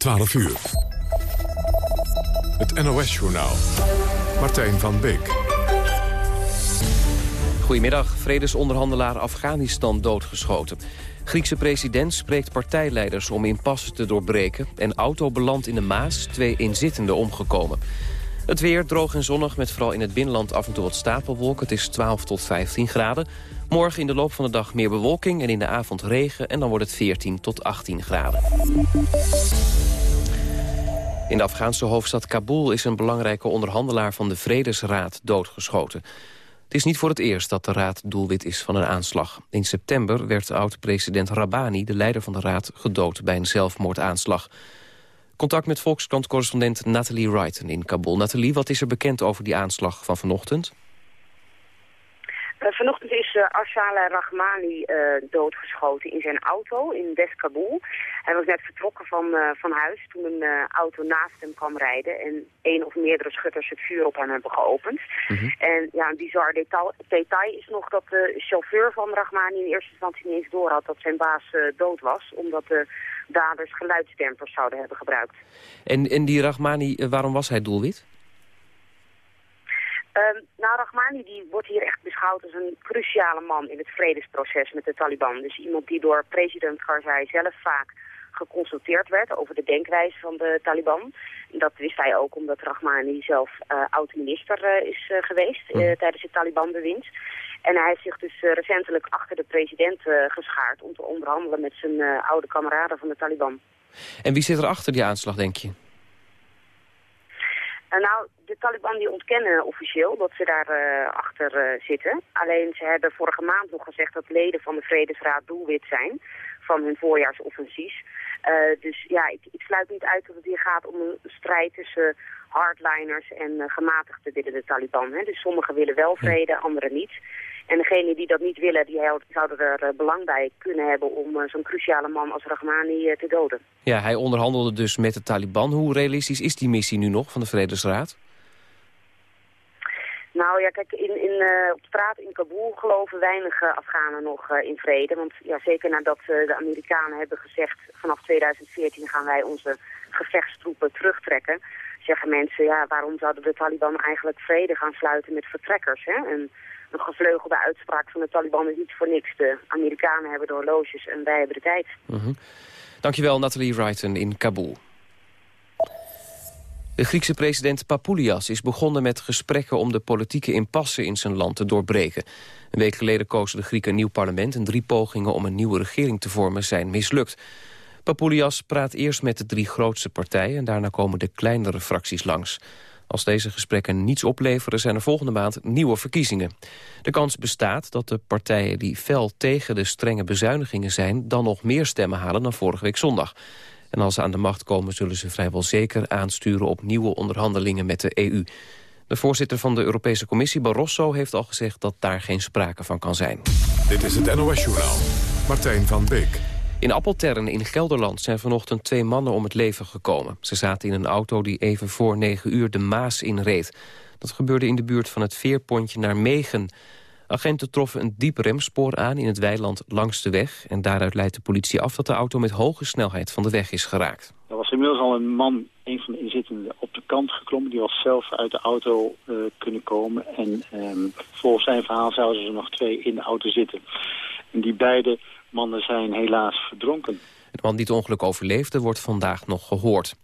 12 uur. Het NOS-journaal. Martijn van Beek. Goedemiddag. Vredesonderhandelaar Afghanistan doodgeschoten. Griekse president spreekt partijleiders om impasse te doorbreken... en auto belandt in de Maas, twee inzittenden omgekomen. Het weer droog en zonnig met vooral in het binnenland af en toe wat stapelwolken. Het is 12 tot 15 graden. Morgen in de loop van de dag meer bewolking en in de avond regen... en dan wordt het 14 tot 18 graden. In de Afghaanse hoofdstad Kabul is een belangrijke onderhandelaar van de Vredesraad doodgeschoten. Het is niet voor het eerst dat de raad doelwit is van een aanslag. In september werd oud-president Rabani, de leider van de raad, gedood bij een zelfmoordaanslag. Contact met Volkskrant-correspondent Nathalie Wrighton in Kabul. Nathalie, wat is er bekend over die aanslag van vanochtend? Uh, vanochtend is uh, Rahmani uh, doodgeschoten in zijn auto in West-Kabul. Hij was net vertrokken van, van huis toen een auto naast hem kwam rijden... en één of meerdere schutters het vuur op hem hebben geopend. Mhm. En ja, een bizar detail, detail, is nog dat de chauffeur van Rahmani in eerste instantie niet eens door had... dat zijn baas dood was, omdat de daders geluidsdempers zouden hebben gebruikt. En, en die Rahmani, waarom was hij doelwit? Um, nou, Rahmani die wordt hier echt beschouwd als een cruciale man in het vredesproces met de Taliban. Dus iemand die door president Karzai zelf vaak geconsulteerd werd over de denkwijze van de Taliban. Dat wist hij ook omdat Rahmani zelf uh, oud-minister uh, is uh, geweest mhm. tijdens het Taliban-bewind. En hij heeft zich dus recentelijk achter de president geschaard om te onderhandelen met zijn oude kameraden van de Taliban. En wie zit er achter die aanslag, denk je? Uh, nou, de Taliban die ontkennen officieel dat ze daar uh, achter uh, zitten. Alleen ze hebben vorige maand nog gezegd dat leden van de Vredesraad doelwit zijn van hun voorjaarsoffensief. dus ja, ik, ik, sluit niet uit dat het hier gaat om een strijd tussen hardliners en gematigden binnen de Taliban. Hè. Dus sommigen willen wel vrede, anderen niet. En degenen die dat niet willen, die zouden er eh, belang bij kunnen hebben om eh, zo'n cruciale man als Rahmani eh, te doden. Ja, hij onderhandelde dus met de Taliban. Hoe realistisch is die missie nu nog van de Vredesraad? Nou ja, kijk, in, in, uh, op straat in Kabul geloven weinig Afghanen nog in vrede. Want ja, zeker nadat de Amerikanen hebben gezegd... vanaf 2014 gaan wij onze gevechtstroepen terugtrekken... zeggen mensen, ja, waarom zouden de Taliban eigenlijk vrede gaan sluiten met vertrekkers? Hè? En een gevleugelde uitspraak van de Taliban is niet voor niks. De Amerikanen hebben de en wij hebben de tijd. Mm Dankjewel, Nathalie Wrighton in Kabul. De Griekse president Papoulias is begonnen met gesprekken om de politieke impasse in zijn land te doorbreken. Een week geleden kozen de Grieken een nieuw parlement en drie pogingen om een nieuwe regering te vormen zijn mislukt. Papoulias praat eerst met de drie grootste partijen en daarna komen de kleinere fracties langs. Als deze gesprekken niets opleveren zijn er volgende maand nieuwe verkiezingen. De kans bestaat dat de partijen die fel tegen de strenge bezuinigingen zijn... dan nog meer stemmen halen dan vorige week zondag. En als ze aan de macht komen zullen ze vrijwel zeker aansturen... op nieuwe onderhandelingen met de EU. De voorzitter van de Europese Commissie, Barroso, heeft al gezegd... dat daar geen sprake van kan zijn. Dit is het NOS Journaal. Martijn van Beek. In Appeltern in Gelderland zijn vanochtend twee mannen om het leven gekomen. Ze zaten in een auto die even voor negen uur de Maas inreed. Dat gebeurde in de buurt van het veerpontje naar Megen. Agenten troffen een diep remspoor aan in het weiland langs de weg... en daaruit leidt de politie af dat de auto met hoge snelheid van de weg is geraakt. Er was inmiddels al een man, een van de inzittenden, op de kant geklommen. Die was zelf uit de auto uh, kunnen komen. En um, volgens zijn verhaal zouden er nog twee in de auto zitten. En die beide mannen zijn helaas verdronken. De man die het ongeluk overleefde wordt vandaag nog gehoord.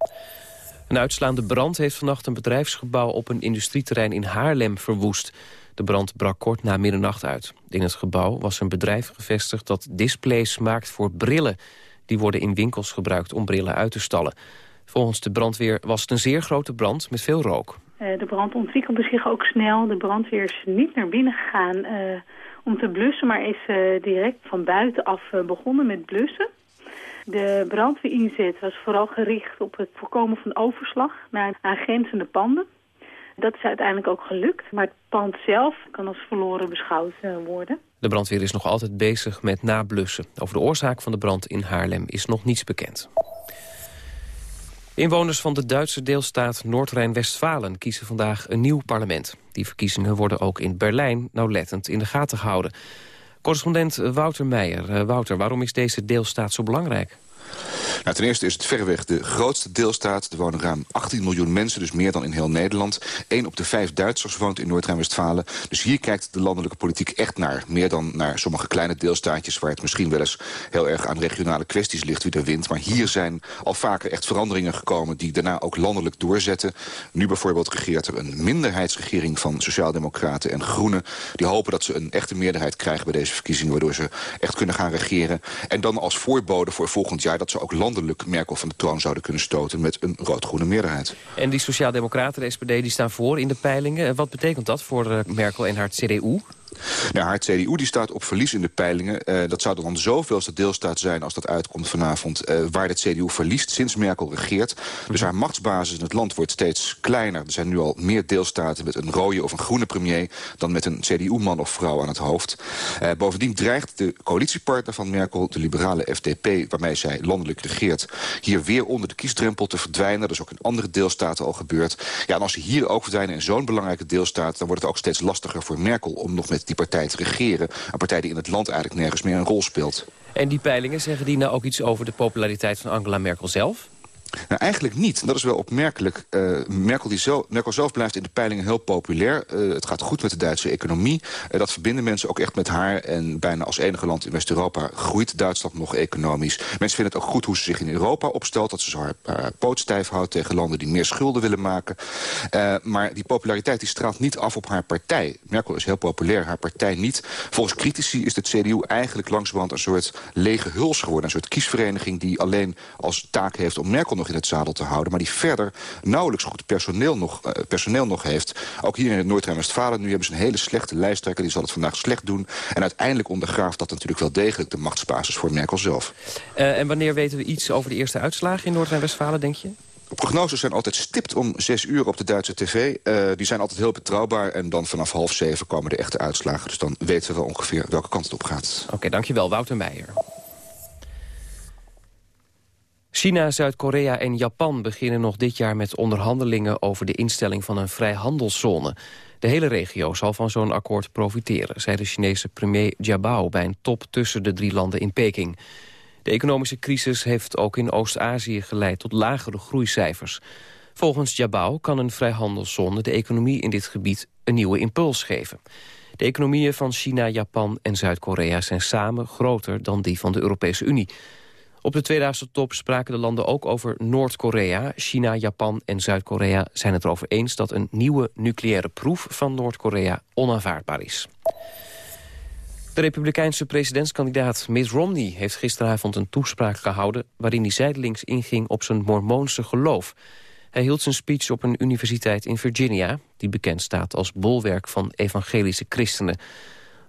Een uitslaande brand heeft vannacht een bedrijfsgebouw op een industrieterrein in Haarlem verwoest. De brand brak kort na middernacht uit. In het gebouw was een bedrijf gevestigd dat displays maakt voor brillen. Die worden in winkels gebruikt om brillen uit te stallen. Volgens de brandweer was het een zeer grote brand met veel rook. Uh, de brand ontwikkelde zich ook snel. De brandweer is niet naar binnen gegaan... Om te blussen, maar is uh, direct van buitenaf uh, begonnen met blussen. De brandweerinzet was vooral gericht op het voorkomen van overslag naar aangrenzende panden. Dat is uiteindelijk ook gelukt, maar het pand zelf kan als verloren beschouwd uh, worden. De brandweer is nog altijd bezig met nablussen. Over de oorzaak van de brand in Haarlem is nog niets bekend. Inwoners van de Duitse deelstaat Noord-Rijn-Westfalen kiezen vandaag een nieuw parlement. Die verkiezingen worden ook in Berlijn nauwlettend in de gaten gehouden. Correspondent Wouter Meijer. Eh, Wouter, waarom is deze deelstaat zo belangrijk? Nou, ten eerste is het verreweg de grootste deelstaat. Er wonen ruim 18 miljoen mensen, dus meer dan in heel Nederland. Eén op de vijf Duitsers woont in Noord-Rijn-Westfalen. Dus hier kijkt de landelijke politiek echt naar. Meer dan naar sommige kleine deelstaatjes... waar het misschien wel eens heel erg aan regionale kwesties ligt wie er wint. Maar hier zijn al vaker echt veranderingen gekomen... die daarna ook landelijk doorzetten. Nu bijvoorbeeld regeert er een minderheidsregering van Sociaaldemocraten en Groenen. Die hopen dat ze een echte meerderheid krijgen bij deze verkiezingen... waardoor ze echt kunnen gaan regeren. En dan als voorbode voor volgend jaar... dat ze ook landelijk Merkel van de troon zouden kunnen stoten... met een rood-groene meerderheid. En die Sociaaldemocraten, de SPD, die staan voor in de peilingen. Wat betekent dat voor eh, Merkel en haar CDU? Nou, haar CDU die staat op verlies in de peilingen. Uh, dat zou dan zoveelste deelstaat zijn als dat uitkomt vanavond... Uh, waar de CDU verliest sinds Merkel regeert. Dus haar machtsbasis in het land wordt steeds kleiner. Er zijn nu al meer deelstaten met een rode of een groene premier... dan met een CDU-man of vrouw aan het hoofd. Uh, bovendien dreigt de coalitiepartner van Merkel, de liberale FDP... waarmee zij landelijk regeert, hier weer onder de kiesdrempel te verdwijnen. Dat is ook in andere deelstaten al gebeurd. Ja, en als ze hier ook verdwijnen in zo'n belangrijke deelstaat... dan wordt het ook steeds lastiger voor Merkel om nog met die partij te regeren. Een partij die in het land eigenlijk nergens meer een rol speelt. En die peilingen, zeggen die nou ook iets over de populariteit van Angela Merkel zelf? Nou, eigenlijk niet. Dat is wel opmerkelijk. Uh, Merkel, die zelf, Merkel zelf blijft in de peilingen heel populair. Uh, het gaat goed met de Duitse economie. Uh, dat verbinden mensen ook echt met haar. En bijna als enige land in West-Europa groeit Duitsland nog economisch. Mensen vinden het ook goed hoe ze zich in Europa opstelt. Dat ze haar, haar poot stijf houdt tegen landen die meer schulden willen maken. maar die populariteit die straalt niet af op haar partij. Merkel is heel populair, haar partij niet. Volgens critici is de CDU eigenlijk langzamerhand een soort lege huls geworden. Een soort kiesvereniging die alleen als taak heeft om Merkel nog in het zadel te houden... maar die verder nauwelijks goed personeel nog, uh, personeel nog heeft. Ook hier in het Noord-Rijn-Westfalen, nu hebben ze een hele slechte lijsttrekker... die zal het vandaag slecht doen. En uiteindelijk ondergraaft dat natuurlijk wel degelijk de machtsbasis voor Merkel zelf. Uh, en wanneer weten we iets over de eerste uitslagen in Noord-Rijn-Westfalen, denk je? Prognoses zijn altijd stipt om zes uur op de Duitse tv. Uh, die zijn altijd heel betrouwbaar. En dan vanaf half zeven komen de echte uitslagen. Dus dan weten we wel ongeveer welke kant het op gaat. Oké, okay, dankjewel. Wouter Meijer. China, Zuid-Korea en Japan beginnen nog dit jaar met onderhandelingen over de instelling van een vrijhandelszone. De hele regio zal van zo'n akkoord profiteren, zei de Chinese premier Jiabao bij een top tussen de drie landen in Peking. De economische crisis heeft ook in Oost-Azië geleid tot lagere groeicijfers. Volgens Jiabao kan een vrijhandelszone de economie in dit gebied een nieuwe impuls geven. De economieën van China, Japan en Zuid-Korea zijn samen groter dan die van de Europese Unie. Op de tweedaagse top spraken de landen ook over Noord-Korea. China, Japan en Zuid-Korea zijn het erover eens... dat een nieuwe nucleaire proef van Noord-Korea onaanvaardbaar is. De republikeinse presidentskandidaat Mitt Romney heeft gisteravond een toespraak gehouden... waarin hij zijdelings inging op zijn mormoonse geloof. Hij hield zijn speech op een universiteit in Virginia... die bekend staat als bolwerk van evangelische christenen.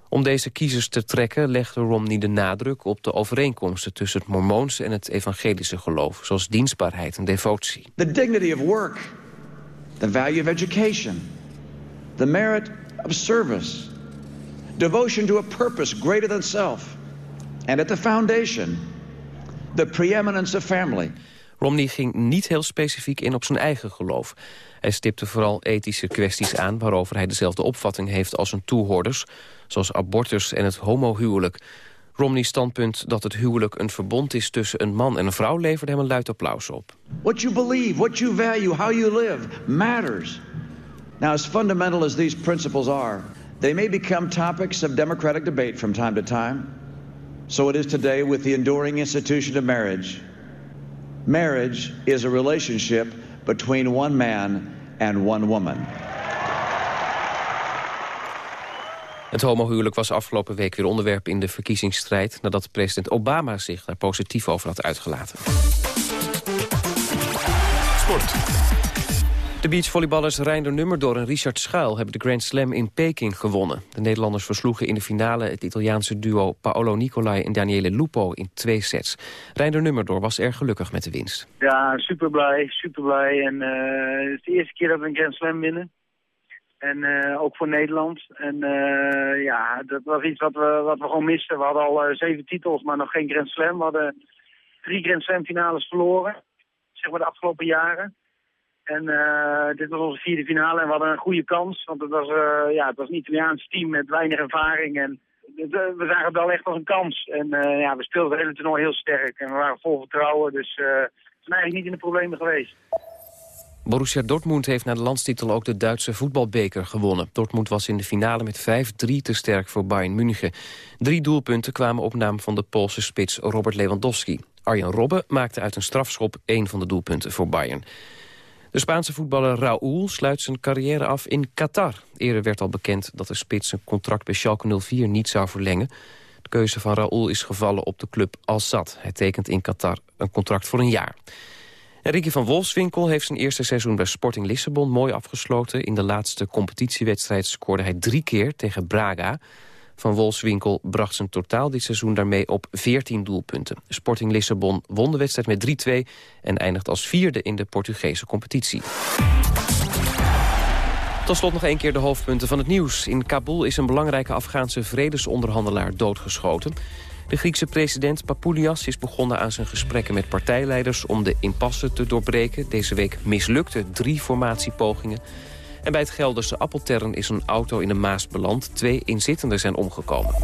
Om deze kiezers te trekken legde Romney de nadruk op de overeenkomsten tussen het mormoonse en het evangelische geloof, zoals dienstbaarheid en devotie. The dignity of work, the value of education, the merit of service, devotion to a purpose greater than self, and at the foundation, the preeminence of family. Romney ging niet heel specifiek in op zijn eigen geloof. Hij stipte vooral ethische kwesties aan... waarover hij dezelfde opvatting heeft als zijn toehoorders... zoals abortus en het homohuwelijk. Romney's standpunt dat het huwelijk een verbond is tussen een man en een vrouw... leverde hem een luid applaus op. What you believe, what you value, how you live, matters. Now, as fundamental as these principles are... they may become topics of democratic debate from time to time. So it is today with the enduring institution of marriage. Marriage is a relationship between one man and one woman. Het homohuwelijk was afgelopen week weer onderwerp in de verkiezingsstrijd... nadat president Obama zich daar positief over had uitgelaten. Sport. De beachvolleyballers Reinder Nummerdoor en Richard Schuil... hebben de Grand Slam in Peking gewonnen. De Nederlanders versloegen in de finale het Italiaanse duo... Paolo Nicolai en Daniele Lupo in twee sets. Reinder Nummerdoor was erg gelukkig met de winst. Ja, super blij, super blij. En, uh, het is de eerste keer dat we een Grand Slam winnen. En uh, ook voor Nederland. En uh, ja, dat was iets wat we, wat we gewoon misten. We hadden al zeven titels, maar nog geen Grand Slam. We hadden drie Grand Slam finales verloren. Zeg maar de afgelopen jaren. En dit was onze vierde finale en we hadden een goede kans. Want het was, ja, het was een Italiaans team met weinig ervaring. En we zagen het wel echt als een kans. En ja, we speelden het hele toernooi heel sterk. En we waren vol vertrouwen. Dus we zijn eigenlijk niet in de problemen geweest. Borussia Dortmund heeft na de landstitel ook de Duitse voetbalbeker gewonnen. Dortmund was in de finale met 5-3 te sterk voor Bayern München. Drie doelpunten kwamen op naam van de Poolse spits Robert Lewandowski. Arjen Robben maakte uit een strafschop één van de doelpunten voor Bayern. De Spaanse voetballer Raúl sluit zijn carrière af in Qatar. Eerder werd al bekend dat de spits zijn contract bij Schalke 04 niet zou verlengen. De keuze van Raúl is gevallen op de club Al Sadd. Hij tekent in Qatar een contract voor een jaar. Ricky van Wolfswinkel heeft zijn eerste seizoen bij Sporting Lissabon mooi afgesloten. In de laatste competitiewedstrijd scoorde hij drie keer tegen Braga. Van Wolfswinkel bracht zijn totaal dit seizoen daarmee op 14 doelpunten. Sporting Lissabon won de wedstrijd met 3-2 en eindigt als vierde in de Portugese competitie. Tot slot nog één keer de hoofdpunten van het nieuws. In Kabul is een belangrijke Afghaanse vredesonderhandelaar doodgeschoten. De Griekse president Papoulias is begonnen aan zijn gesprekken met partijleiders om de impasse te doorbreken. Deze week mislukten drie formatiepogingen. En bij het Gelderse Appeltern is een auto in de Maas beland. Twee inzittenden zijn omgekomen.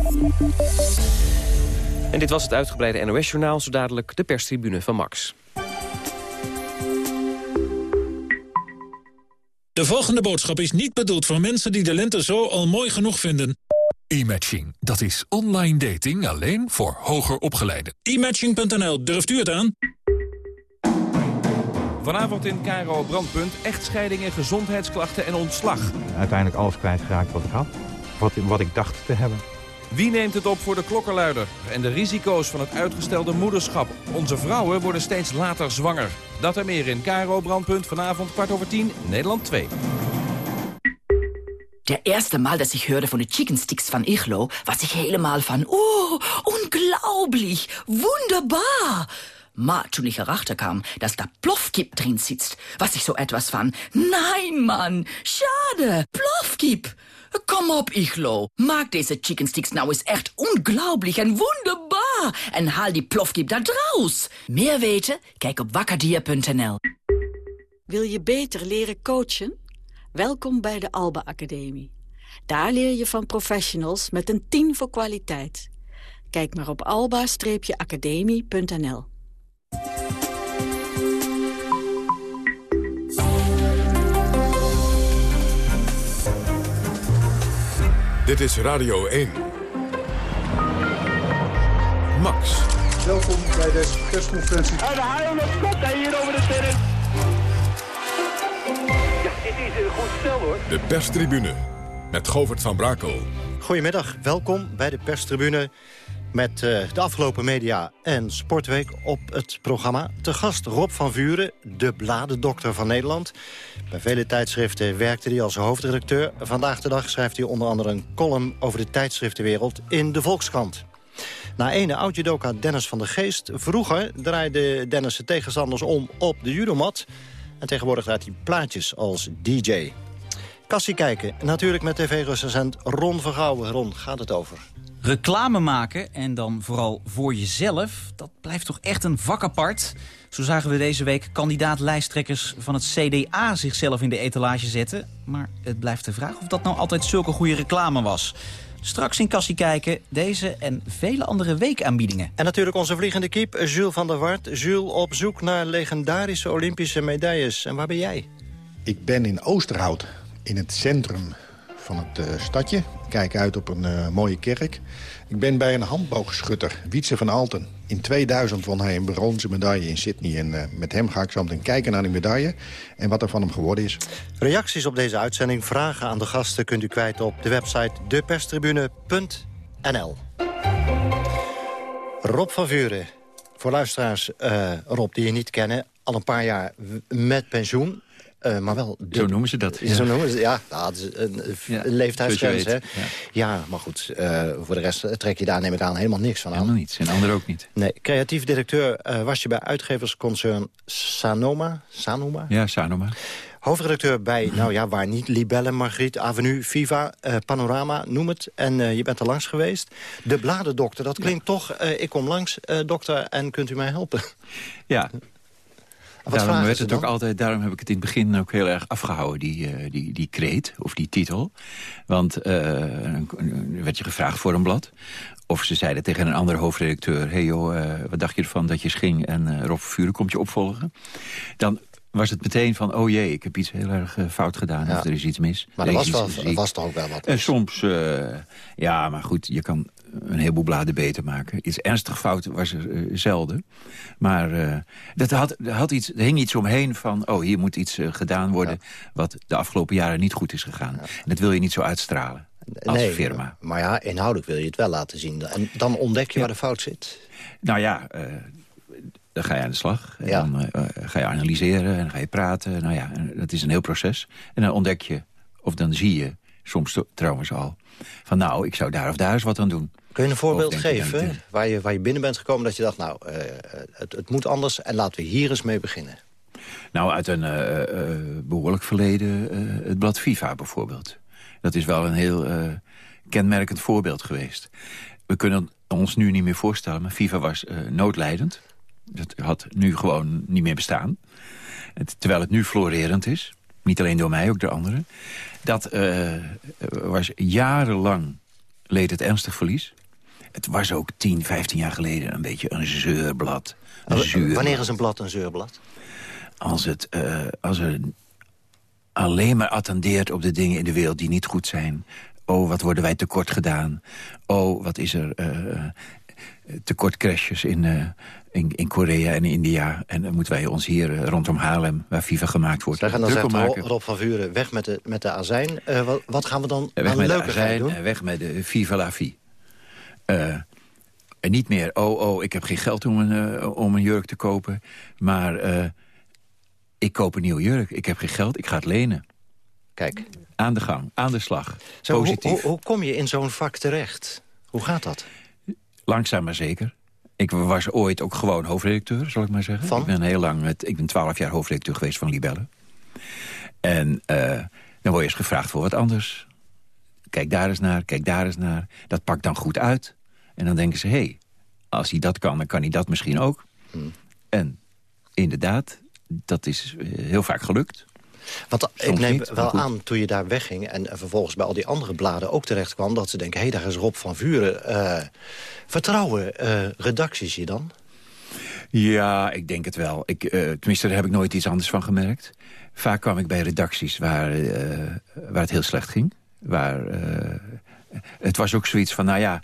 En dit was het uitgebreide NOS-journaal, zo dadelijk de perstribune van Max. De volgende boodschap is niet bedoeld voor mensen die de lente zo al mooi genoeg vinden. E-matching, dat is online dating alleen voor hoger opgeleiden. E-matching.nl, durft u het aan? Vanavond in Caro Brandpunt, echtscheidingen, gezondheidsklachten en ontslag. Uiteindelijk alles kwijtgeraakt wat ik had, wat, wat ik dacht te hebben. Wie neemt het op voor de klokkenluider? En de risico's van het uitgestelde moederschap. Onze vrouwen worden steeds later zwanger. Dat en meer in Caro Brandpunt vanavond kwart over tien, Nederland 2. Der erste Mal, dass ich hörte von den Chicken Sticks von Ichlo, was ich helemaal van, oh, unglaublich, wunderbar. Maar toen ich erachter kam, dass da Plofkip drin sitzt, was ich so etwas van, nein, Mann, schade, Plofkip. Kom op, Ichlo. Maak deze chicken sticks nou eens echt unglaublich en wunderbar. En haal die plofkip daar draus. Meer weten? Kijk op wakkerdier.nl. Wil je beter leren coachen? Welkom bij de Alba Academie. Daar leer je van professionals met een 10 voor kwaliteit. Kijk maar op alba-academie.nl. Dit is Radio 1. Max. Welkom bij de persconferentie. En de haal komt hij hier over de terrein. Ja, dit is een goed stel hoor. De perstribune met Govert van Brakel. Goedemiddag, welkom bij de perstribune met uh, de afgelopen media en Sportweek op het programma. Te gast Rob van Vuren, de bladendokter van Nederland. Bij vele tijdschriften werkte hij als hoofdredacteur. Vandaag de dag schrijft hij onder andere een column over de tijdschriftenwereld in de Volkskrant. Na ene oud-judoka Dennis van der Geest. Vroeger draaide Dennis de tegenstanders om op de judomat. En tegenwoordig draait hij plaatjes als DJ. Kassie kijken, natuurlijk met tv-recensent Ron Vergouwen. Ron, gaat het over? Reclame maken, en dan vooral voor jezelf, dat blijft toch echt een vak apart. Zo zagen we deze week kandidaat-lijsttrekkers van het CDA zichzelf in de etalage zetten. Maar het blijft de vraag of dat nou altijd zulke goede reclame was. Straks in Kassie kijken, deze en vele andere weekaanbiedingen. En natuurlijk onze vliegende kiep, Jules van der Wart. Jules op zoek naar legendarische Olympische medailles. En waar ben jij? Ik ben in Oosterhout, in het centrum van het uh, stadje. Kijk uit op een uh, mooie kerk. Ik ben bij een handboogschutter, Wietse van Alten. In 2000 won hij een bronzen medaille in Sydney. En uh, met hem ga ik zo meteen kijken naar die medaille... en wat er van hem geworden is. Reacties op deze uitzending, vragen aan de gasten... kunt u kwijt op de website deperstribune.nl. Rob van Vuren, voor luisteraars, Rob, die je niet kennen... al een paar jaar met pensioen. Uh, maar wel... De, zo noemen ze dat. Ja. Zo noemen ze ja. Nou, dat is een, ja, leeftijdsgrens, hè? Ja. ja. maar goed, uh, voor de rest trek je daar, neem ik aan, helemaal niks van aan. Helemaal niets, en anderen ook niet. Nee, creatief directeur uh, was je bij uitgeversconcern Sanoma. Sanoma? Ja, Sanoma. Hoofdredacteur bij, nou ja, waar niet, Libelle, Margriet, Avenue, Viva, Panorama, noem het. En je bent er langs geweest. De bladendokter, dat klinkt toch, ik kom langs, dokter, en kunt u mij helpen? Ja, daarom, werd het ook altijd, daarom heb ik het in het begin ook heel erg afgehouden, die, eh, die, die kreet of die titel. Want dan werd je gevraagd voor een blad. Of ze zeiden tegen een andere hoofdredacteur... hé hey joh, eh, wat dacht je ervan dat je ging en eh Rob Vuren komt je opvolgen? Dan was het meteen van, oh jee, ik heb iets heel erg fout gedaan. Ja. Of er is iets mis. Maar er was, wel, er was toch ook wel wat. En soms, ja, maar goed, je kan een heleboel bladen beter maken. Iets ernstig fout was er eh, zelden. Maar eh, dat had, er had iets, er hing iets omheen van... oh, hier moet iets eh, gedaan worden wat de afgelopen jaren niet goed is gegaan. En dat wil je niet zo uitstralen als nee, firma. Maar ja, inhoudelijk wil je het wel laten zien. En dan ontdek je waar de fout zit. Nou ja, dan ga je aan de slag. En Ja. Dan ga je analyseren en dan ga je praten. Nou ja, dat is een heel proces. En dan ontdek je, of dan zie je, soms trouwens al... van nou, ik zou daar of daar eens wat aan doen. Kun je een voorbeeld geven waar je, waar je binnen bent gekomen... dat je dacht, nou, eh, het, het moet anders en laten we hier eens mee beginnen. Nou, uit een eh, eh, behoorlijk verleden, het blad FIFA bijvoorbeeld. Dat is wel een heel kenmerkend voorbeeld geweest. We kunnen ons nu niet meer voorstellen, maar FIFA was noodlijdend. Dat had nu gewoon niet meer bestaan. Het- terwijl het nu florerend is. Niet alleen door mij, ook door anderen. Dat was jarenlang leed het ernstig verlies. Het was ook 10, 15 jaar geleden een beetje een zeurblad. Een. Wanneer is een blad een zeurblad? Als het, eh, als er alleen maar attendeert op de dingen in de wereld die niet goed zijn. Oh, wat worden wij tekort gedaan. Oh, wat is er uh, tekort crashes in, uh, in, in Korea en India. En dan moeten wij ons hier uh, rondom Haarlem, waar FIFA gemaakt wordt, Zeg, en dan zegt maken. Rob van Vuren, weg met de, met de azijn. Uh, wat, wat gaan we dan weg aan met de azijn doen? en weg met de Viva la vie. Uh, en niet meer, oh, oh, ik heb geen geld om een, uh, om een jurk te kopen. Maar uh, ik koop een nieuwe jurk. Ik heb geen geld, ik ga het lenen. Kijk. Aan de gang, aan de slag. Zo, Positief. Hoe, hoe, hoe kom je in zo'n vak terecht? Hoe gaat dat? Langzaam maar zeker. Ik was ooit ook gewoon hoofdredacteur, zal ik maar zeggen. Van? Ik ben heel lang, met, ik ben twaalf jaar hoofdredacteur geweest van Libelle. En uh, dan word je eens gevraagd voor wat anders. Kijk daar eens naar, kijk daar eens naar. Dat pakt dan goed uit. En dan denken ze, hé, hey, als hij dat kan, dan kan hij dat misschien ook. Hmm. En inderdaad, dat is heel vaak gelukt. Want Soms ik neem niet, wel aan, toen je daar wegging... en vervolgens bij al die andere bladen ook terecht kwam... dat ze denken, hé, hey, daar is Rob van Vuren. Uh, vertrouwen uh, redacties je dan? Ja, ik denk het wel. Ik, uh, tenminste, daar heb ik nooit iets anders van gemerkt. Vaak kwam ik bij redacties waar, waar het heel slecht ging. Waar, uh, het was ook zoiets van, nou ja,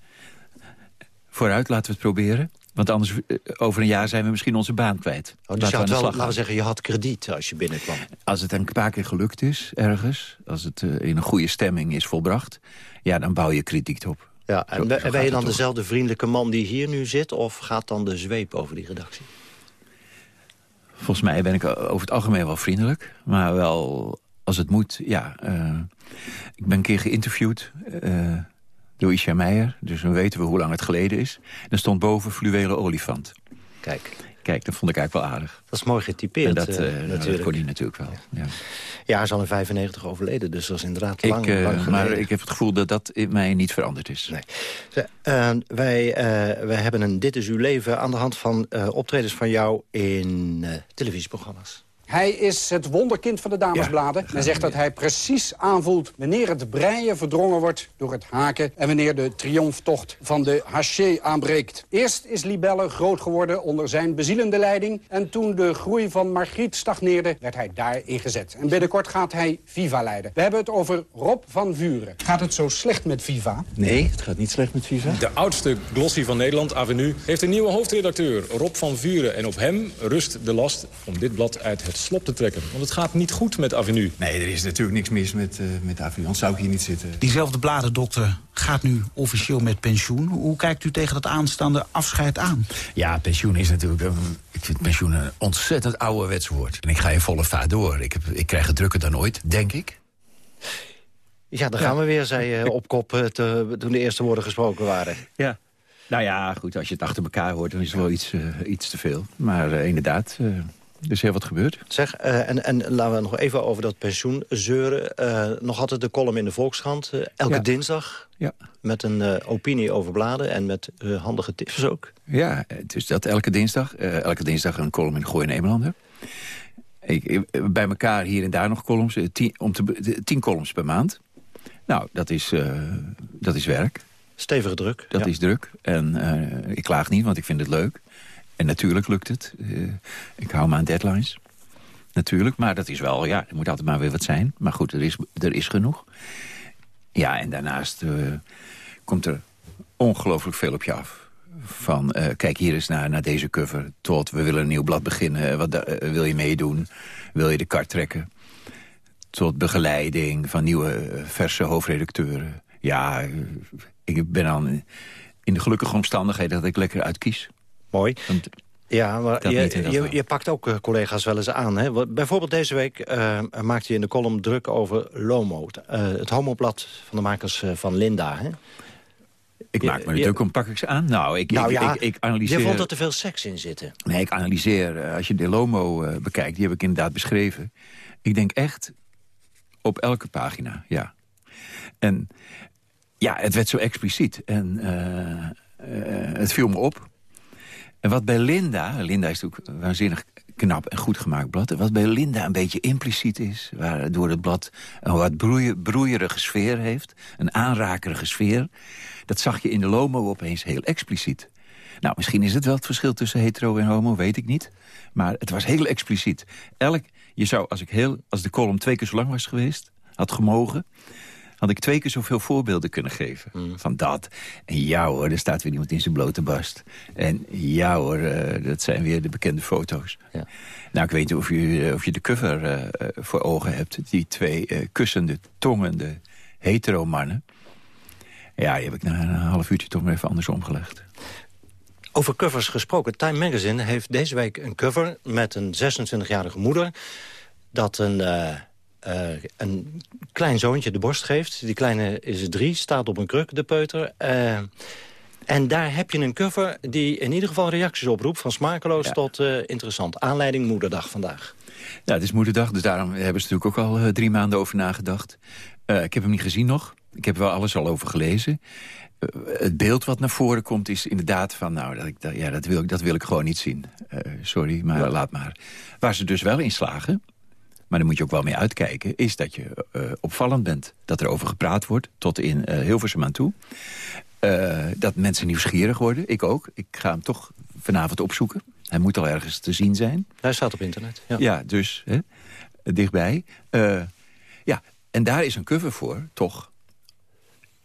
vooruit, laten we het proberen. Want anders, uh, over een jaar zijn we misschien onze baan kwijt. Oh, dus je had wel, laten we zeggen, je had krediet als je binnenkwam. Als het een paar keer gelukt is, ergens... als het uh, in een goede stemming is volbracht... ja, dan bouw je krediet op. Ja, en zo, ben, zo ben je dan dezelfde vriendelijke man die hier nu zit... of gaat dan de zweep over die redactie? Volgens mij ben ik over het algemeen wel vriendelijk. Maar wel, als het moet, ja. Uh, ik ben een keer geïnterviewd uh, door Isha Meijer. Dus dan weten we hoe lang het geleden is. En er stond boven fluwelen olifant. Kijk. Kijk, dat vond ik eigenlijk wel aardig. Dat is mooi getypeerd, en dat, uh, natuurlijk. dat kon hij natuurlijk wel, ja. Ja, hij is al in 95 overleden, dus dat is inderdaad lang, ik, lang geleden. Maar ik heb het gevoel dat dat in mij niet veranderd is. Nee. Wij, wij hebben een Dit is uw leven aan de hand van optredens van jou in televisieprogramma's. Hij is het wonderkind van de damesbladen. Ja, Men zegt dat hij precies aanvoelt wanneer het breien verdrongen wordt door het haken... en wanneer de triomftocht van de haché aanbreekt. Eerst is Libelle groot geworden onder zijn bezielende leiding... en toen de groei van Margriet stagneerde, werd hij daar ingezet. En binnenkort gaat hij Viva leiden. We hebben het over Rob van Vuren. Gaat het zo slecht met Viva? Nee, het gaat niet slecht met Viva. De oudste glossy van Nederland, Avenue, heeft een nieuwe hoofdredacteur, Rob van Vuren. En op hem rust de last om dit blad uit het slop te trekken. Want het gaat niet goed met Avenue. Nee, er is natuurlijk niks mis met, uh, met Avenue. Anders zou ik hier niet zitten. Diezelfde bladendokter gaat nu officieel met pensioen. Hoe kijkt u tegen dat aanstaande afscheid aan? Ja, pensioen is natuurlijk... Een, ik vind pensioen een ontzettend ouderwets woord. En ik ga in volle vaart door. Ik, heb, ik krijg het drukker dan ooit, denk ik. Ja, daar gaan ja. we weer, zei je op kop uh, te, toen de eerste woorden gesproken waren. Ja. Nou ja, goed, als je het achter elkaar hoort, dan is het wel iets, uh, iets te veel. Maar uh, inderdaad, uh, er is heel wat gebeurd. Zeg, en, en laten we nog even over dat pensioen zeuren. nog altijd de column in de Volkskrant, elke ja. dinsdag. Ja. Met een opinie over bladen en met handige tips ook. Ja, dus dat elke dinsdag. elke dinsdag een column in Gooi Nederlander. Ik, ik- bij elkaar hier en daar nog columns. eh, Tien, om te, tien columns per maand. Nou, dat is, eh, dat is werk. Stevige druk. Dat ja. is druk. En eh, ik klaag niet, want ik vind het leuk. En natuurlijk lukt het. Eh, ik hou me aan deadlines. Natuurlijk, maar dat is wel, ja, er moet altijd maar weer wat zijn. Maar goed, er is, er is genoeg. Ja, en daarnaast eh, komt er ongelooflijk veel op je af. Van, eh, kijk hier eens naar, naar deze cover. Tot, we willen een nieuw blad beginnen. Wat wil je meedoen? Wil je de kart trekken? Tot begeleiding van nieuwe, verse hoofdredacteuren. Ja, ik ben dan in de gelukkige omstandigheden dat ik lekker uitkies. Mooi. Ja, maar Dat je, dat je, pakt ook eh, collega's wel eens aan. Hè? Bijvoorbeeld deze week eh, maakte je in de column druk over Lomo. het, eh, het homoblad van de makers van Linda. Hè? Ik maak me natuurlijk om pak ik ze aan. Nou, ik, nou ik, ja, ik, ik analyseer... je vond er te veel seks in zitten. Nee, ik analyseer. Als je de Lomo bekijkt, die heb ik inderdaad beschreven. Ik denk echt op elke pagina, ja. En ja, het werd zo expliciet. En het viel me op. En wat bij Linda... Linda is natuurlijk waanzinnig knap en goed gemaakt blad. En wat bij Linda een beetje impliciet is... waardoor het blad een wat broeie, broeierige sfeer heeft... een aanrakerige sfeer... dat zag je in de Lomo opeens heel expliciet. Nou, misschien is het wel het verschil tussen hetero en homo, weet ik niet. Maar het was heel expliciet. Elk, je zou, als, ik heel, als de column twee keer zo lang was geweest, had gemogen... had ik twee keer zoveel voorbeelden kunnen geven van dat. En ja hoor, er staat weer iemand in zijn blote bast. En ja hoor, eh, dat zijn weer de bekende foto's. Nou, ik weet niet of je, eh, of je de cover eh, voor ogen hebt. Die twee eh, kussende, tongende hetero-mannen. Ja, die heb ik na een half uurtje toch maar even anders omgelegd. Over covers gesproken. Time Magazine heeft deze week een cover met een 26-jarige moeder... dat een, eh, een klein zoontje de borst geeft. Die kleine is drie, staat op een kruk, de peuter. Eh, en daar heb je een cover die in ieder geval reacties oproept... van smakeloos tot eh, interessant. Aanleiding Moederdag vandaag. Ja, het is moederdag, dus daarom hebben ze natuurlijk ook al drie maanden over nagedacht. Ik heb hem niet gezien nog. Ik heb wel alles al over gelezen. Het beeld wat naar voren komt is inderdaad van... nou, dat, ik, dat, ja, dat, wil ik, dat wil ik gewoon niet zien. Sorry, maar laat maar. Waar ze dus wel in slagen, maar daar moet je ook wel mee uitkijken... is dat je eh, opvallend bent. Dat er over gepraat wordt, tot in eh Hilversum aan toe. Eh, dat mensen nieuwsgierig worden, ik ook. Ik ga hem toch vanavond opzoeken. Hij moet al ergens te zien zijn. Hij staat op internet. Ja, Ja, dus hè, dichtbij. Ja, en daar is een cover voor, toch?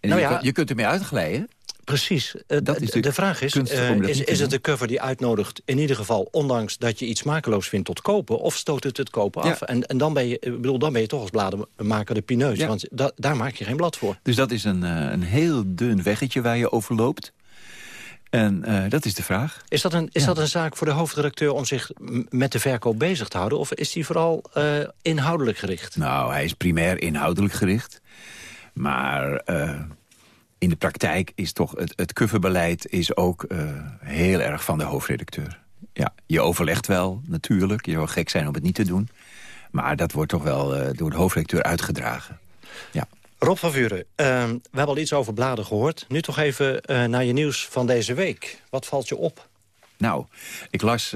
En Nou je, ja. kunt, je kunt ermee uitglijden. Precies. Eh, Dat is de, de vraag is, eh, is, het de cover die uitnodigt... in ieder geval, ondanks dat je iets smakeloos vindt tot kopen... of stoot het het kopen af? Ja. En, en dan, ben je, ik bedoel, dan ben je toch als bladenmaker de pineus. Ja. Want da- daar maak je geen blad voor. Dus dat is een, eh, een heel dun weggetje waar je over loopt. En dat is de vraag. Is dat, een, is dat een zaak voor de hoofdredacteur om zich met de verkoop bezig te houden? Of is die vooral inhoudelijk gericht? Nou, hij is primair inhoudelijk gericht. Maar in de praktijk is toch het, het coverbeleid is ook eh, heel erg van de hoofdredacteur. Ja, je overlegt wel, natuurlijk. Je zou gek zijn om het niet te doen. Maar dat wordt toch wel eh, door de hoofdredacteur uitgedragen. Ja. Rob van Vuren, eh, we hebben al iets over bladen gehoord. Nu toch even eh, naar je nieuws van deze week. Wat valt je op? Nou, ik las...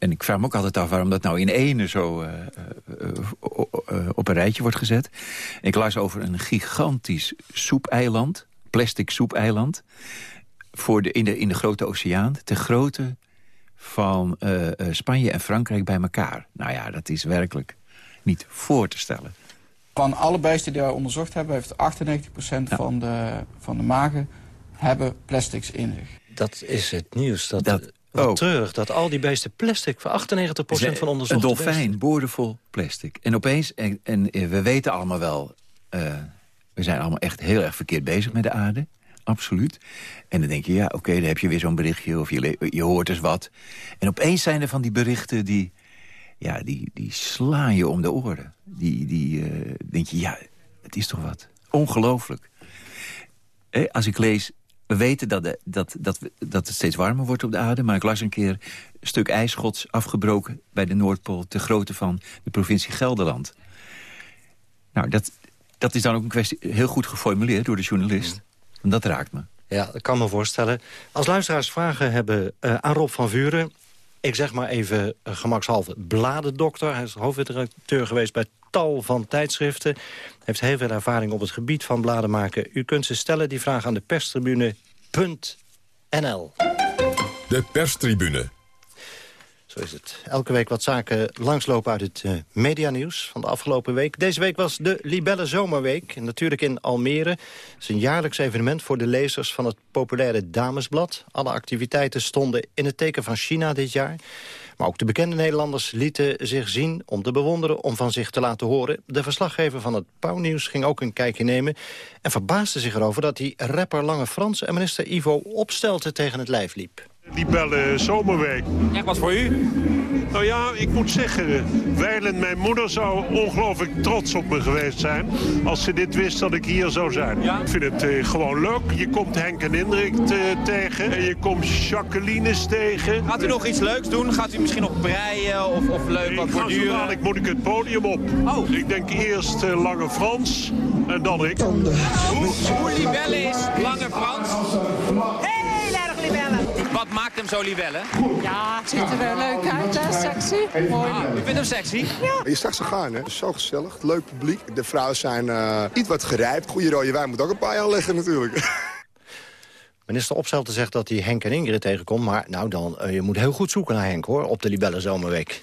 en ik vraag me ook altijd af waarom dat nou in ene zo eh, eh, eh, op een rijtje wordt gezet. Ik las over een gigantisch soepeiland, plastic soepeiland... Voor de, in, de, in de grote oceaan, ter grootte van eh, eh, Spanje en Frankrijk bij elkaar. Nou ja, dat is werkelijk niet voor te stellen. Van alle beesten die wij onderzocht hebben, heeft 98% van, de, van de magen hebben plastics in zich. Dat is het nieuws. Dat, Dat wat treurig dat al die beesten plastic... voor 98% van onderzochte Een dolfijn, boordevol plastic. En opeens, en, en we weten allemaal wel... eh, we zijn allemaal echt heel erg verkeerd bezig met de aarde. Absoluut. En dan denk je, ja, oké, dan heb je weer zo'n berichtje... of je, je hoort eens wat. En opeens zijn er van die berichten die... ja, die, die slaan je om de oren. Die, die eh, denk je, ja, het is toch wat. Ongelooflijk. Eh, als ik lees... We weten dat, de, dat, dat, dat het steeds warmer wordt op de aarde... maar ik las een keer een stuk ijsschots afgebroken bij de Noordpool... ter grootte van de provincie Gelderland. Nou, dat, dat is dan ook een kwestie heel goed geformuleerd door de journalist. En dat raakt me. Ja, dat kan me voorstellen. Als luisteraars vragen hebben eh, aan Rob van Vuren... ik zeg maar even uh, gemakshalve bladendokter. Hij is hoofdredacteur geweest bij tal van tijdschriften. Heeft heel veel ervaring op het gebied van bladen maken. U kunt ze stellen, die vraag aan de perstribune.nl. De perstribune. Zo is het. Elke week wat zaken langslopen uit het uh, medianieuws van de afgelopen week. Deze week was de Libelle Zomerweek, natuurlijk in Almere. Het is een jaarlijks evenement voor de lezers van het populaire Damesblad. Alle activiteiten stonden in het teken van China dit jaar. Maar ook de bekende Nederlanders lieten zich zien om te bewonderen, om van zich te laten horen. De verslaggever van het Pauwnieuws ging ook een kijkje nemen... en verbaasde zich erover dat die rapper Lange Frans en minister Ivo Opstelten tegen het lijf liep. Die bellen zomerweek. Echt wat voor u? Nou ja, ik moet zeggen, wijlen mijn moeder zou ongelooflijk trots op me geweest zijn... als ze dit wist dat ik hier zou zijn. Ja? Ik vind het uh, gewoon leuk. Je komt Henk en Indrik uh, tegen en je komt Jacquelines tegen. Gaat u nog iets leuks doen? Gaat u misschien nog breien of, of leuk wat ik ga dadelijk moet ik het podium op. Oh. Ik denk eerst uh, Lange Frans en dan ik. Hoe, hoe libelle is Lange Frans? Heel erg libelle. Wat maakt hem zo libelle? Ja, het ziet er wel leuk uit, hè? Sexy. Mooi. Ah, u vindt hem sexy? Ja. Je zag ze gaan, hè? Zo gezellig, leuk publiek. De vrouwen zijn uh, iets wat gerijpt. Goede rode wijn moet ook een paar jaar leggen natuurlijk. Minister Opstelten zegt dat hij Henk en Ingrid tegenkomt. Maar nou dan, uh, je moet heel goed zoeken naar Henk, hoor, op de Libelle Zomerweek.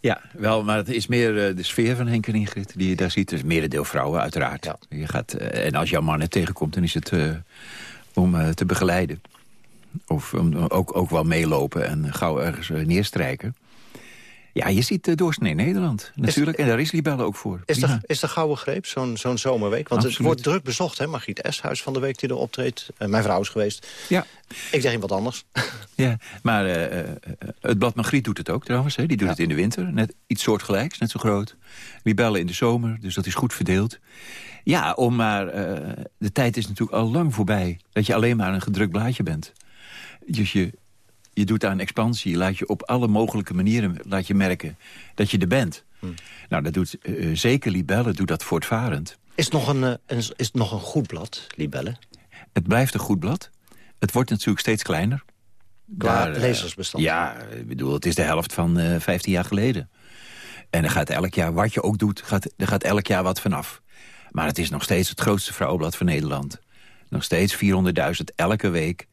Ja, wel, maar het is meer uh, de sfeer van Henk en Ingrid die je daar ziet. Dus merendeel vrouwen, uiteraard. Ja. Je gaat, uh, en als jouw man het tegenkomt, dan is het uh, om te begeleiden. Of um, ook, ook wel meelopen en gauw ergens neerstrijken. Ja, je ziet uh, doorsnee Nederland natuurlijk. Is, en daar is Libelle ook voor. Is de, is de gouden greep, zo'n zo'n zomerweek? Want Absoluut. het wordt druk bezocht, hè? Margriet Eshuis van de week die er optreedt. Uh, mijn vrouw is geweest. Ja. Ik zeg wat anders. ja, maar uh, het blad Margriet doet het ook trouwens. Hè? Die doet ja. het in de winter. Net iets soortgelijks, net zo groot. Libelle in de zomer, dus dat is goed verdeeld. Ja, om maar... de tijd is natuurlijk al lang voorbij... dat je alleen maar een gedrukt blaadje bent. Dus je, je doet aan expansie. Je laat je op alle mogelijke manieren laat je merken dat je er bent. Hm. Nou, dat doet uh, zeker Libelle, doet dat voortvarend. Is het nog een, uh, is het nog een goed blad, Libelle? Het blijft een goed blad. Het wordt natuurlijk steeds kleiner. Qua uh, lezersbestand? Ja, ik bedoel, het is de helft van 15 jaar geleden. En er gaat elk jaar, wat je ook doet, gaat, er gaat elk jaar wat vanaf. Maar het is nog steeds het grootste vrouwenblad van Nederland. Nog steeds 400.000 elke week.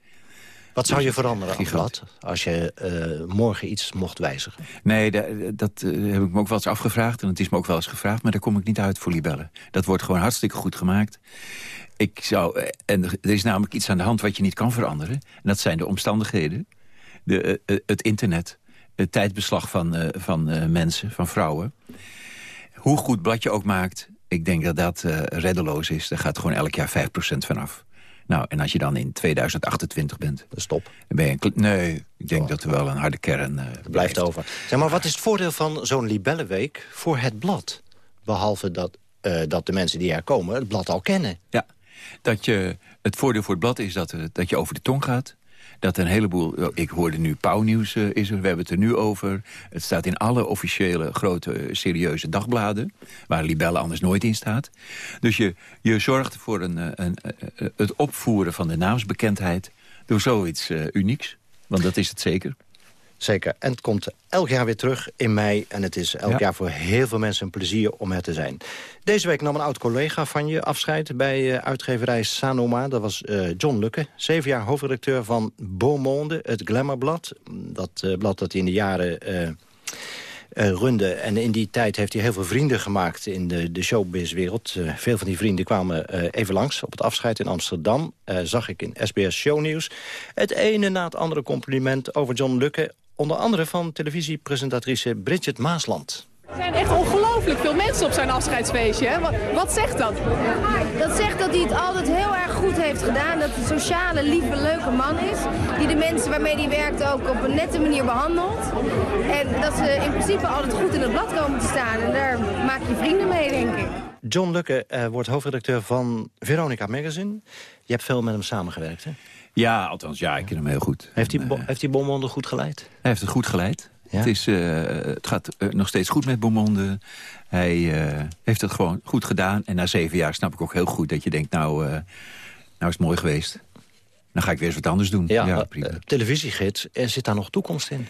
Wat zou je veranderen aan blad als je uh, morgen iets mocht wijzigen? Nee, dat, uh, heb ik me ook wel eens afgevraagd. En het is me ook wel eens gevraagd, maar daar kom ik niet uit voor libellen. Dat wordt gewoon hartstikke goed gemaakt. Ik zou, en er is namelijk iets aan de hand wat je niet kan veranderen. En dat zijn de omstandigheden. De, uh, het internet. Het tijdbeslag van, van mensen, van vrouwen. Hoe goed blad je ook maakt, ik denk dat dat reddeloos is. Daar gaat gewoon elk jaar 5% vanaf. Nou, en als je dan in 2028 bent... Stop. Dan ben je een nee, ik denk oh. dat er wel een harde kern uh, blijft. blijft over. Zeg maar, wat is het voordeel van zo'n libellenweek voor het blad? Behalve dat, uh, dat de mensen die er komen het blad al kennen. Ja, dat je, het voordeel voor het blad is dat, dat je over de tong gaat dat een heleboel... Ik hoorde nu Pauwnieuws uh, is er, we hebben het er nu over. Het staat in alle officiële grote serieuze dagbladen... waar Libelle anders nooit in staat. Dus je, je zorgt voor een, een, een, het opvoeren van de naamsbekendheid... door zoiets unieks, want dat is het zeker. Zeker. En het komt elk jaar weer terug in mei. En het is elk ja. jaar voor heel veel mensen een plezier om er te zijn. Deze week nam een oud-collega van je afscheid bij uh, uitgeverij Sanoma. Dat was uh, John Lukke, zeven jaar hoofdredacteur van Beaumonde, het Glamourblad. Dat uh, blad dat in de jaren... Uh, runde. En in die tijd heeft hij heel veel vrienden gemaakt in de, de showbizwereld. Uh, veel van die vrienden kwamen uh, even langs op het afscheid in Amsterdam. zag ik in SBS Shownieuws. Het ene na het andere compliment over John Lukke. Onder andere van televisiepresentatrice Bridget Maasland. Er zijn echt ongelooflijk veel mensen op zijn afscheidsfeestje. Hè? Wat, wat, zegt dat? Dat zegt dat hij het altijd heel erg goed heeft gedaan. Dat hij een sociale, lieve, leuke man is. Die de mensen waarmee hij werkt ook op een nette manier behandelt. En dat ze in principe altijd goed in het blad komen te staan. En daar maak je vrienden mee, denk ik. John Lukke uh, wordt hoofdredacteur van Veronica Magazine. Je hebt veel met hem samengewerkt, hè? Ja, althans, ja, ik ken hem heel goed. Heeft hij, uh, heeft hij Beaumonde goed geleid? Hij heeft het goed geleid. Ja? Het, is, uh, het gaat uh, nog steeds goed met Beaumonde. Hij uh, heeft het gewoon goed gedaan. En na zeven jaar snap ik ook heel goed dat je denkt... nou, nou is het mooi geweest. Dan ga ik weer eens wat anders doen. Ja, ja prima. televisiegids, er zit daar nog toekomst in?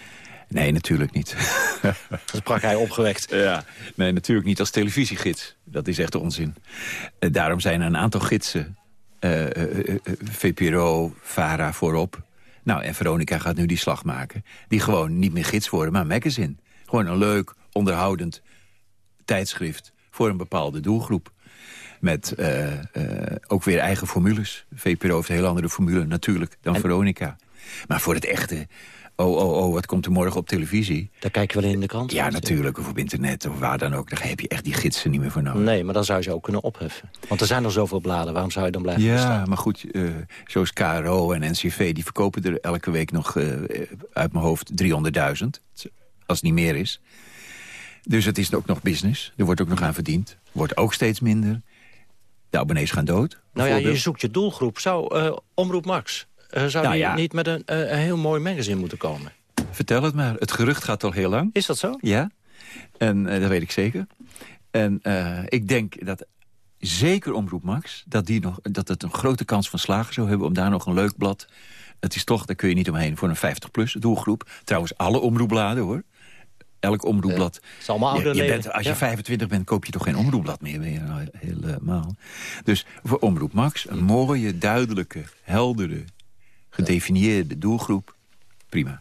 Nee, natuurlijk niet. Dat sprak hij opgewekt. Ja, nee, natuurlijk niet als televisiegids. Dat is echt onzin. Daarom zijn er een aantal gidsen. Uh, uh, VPRO, VARA voorop. Nou, en Veronica gaat nu die slag maken. Die gewoon niet meer gids worden, maar magazine. Gewoon een leuk, onderhoudend tijdschrift voor een bepaalde doelgroep. Met uh, uh, ook weer eigen formules. VPRO heeft een heel andere formule natuurlijk dan en... Veronica. Maar voor het echte... Oh, oh, oh, wat komt er morgen op televisie? Daar kijken we wel in de krant. Ja, natuurlijk. Of op internet, of waar dan ook. Daar heb je echt die gidsen niet meer voor nodig. Nee, maar dan zou je ze ook kunnen opheffen. Want er zijn er zoveel bladen. Waarom zou je dan blijven ja, bestaan? maar goed, uh, zoals KRO en NCV... die verkopen er elke week nog uh, uit mijn hoofd 300.000. Als het niet meer is. Dus het is ook nog business. Er wordt ook nog aan verdiend. Wordt ook steeds minder. De abonnees gaan dood. Nou ja, je zoekt je doelgroep. Zou uh, Omroep Max... Uh, zou nou, die ja. niet met een, uh, een, heel mooi magazine moeten komen? Vertel het maar. Het gerucht gaat al heel lang. Is dat zo? Ja. En dat weet ik zeker. En ik denk dat zeker Omroep Max... Dat, die nog, dat het een grote kans van slagen zou hebben... om daar nog een leuk blad... Het is toch, daar kun je niet omheen voor een 50-plus doelgroep. Trouwens, alle omroepbladen, hoor elk omroepblad. Ouder je, je bent, Als je ja. 25 bent, koop je toch geen omroepblad meer? Ben je nou helemaal. Dus voor Omroep Max, een mooie, duidelijke, heldere, gedefinieerde doelgroep. Prima.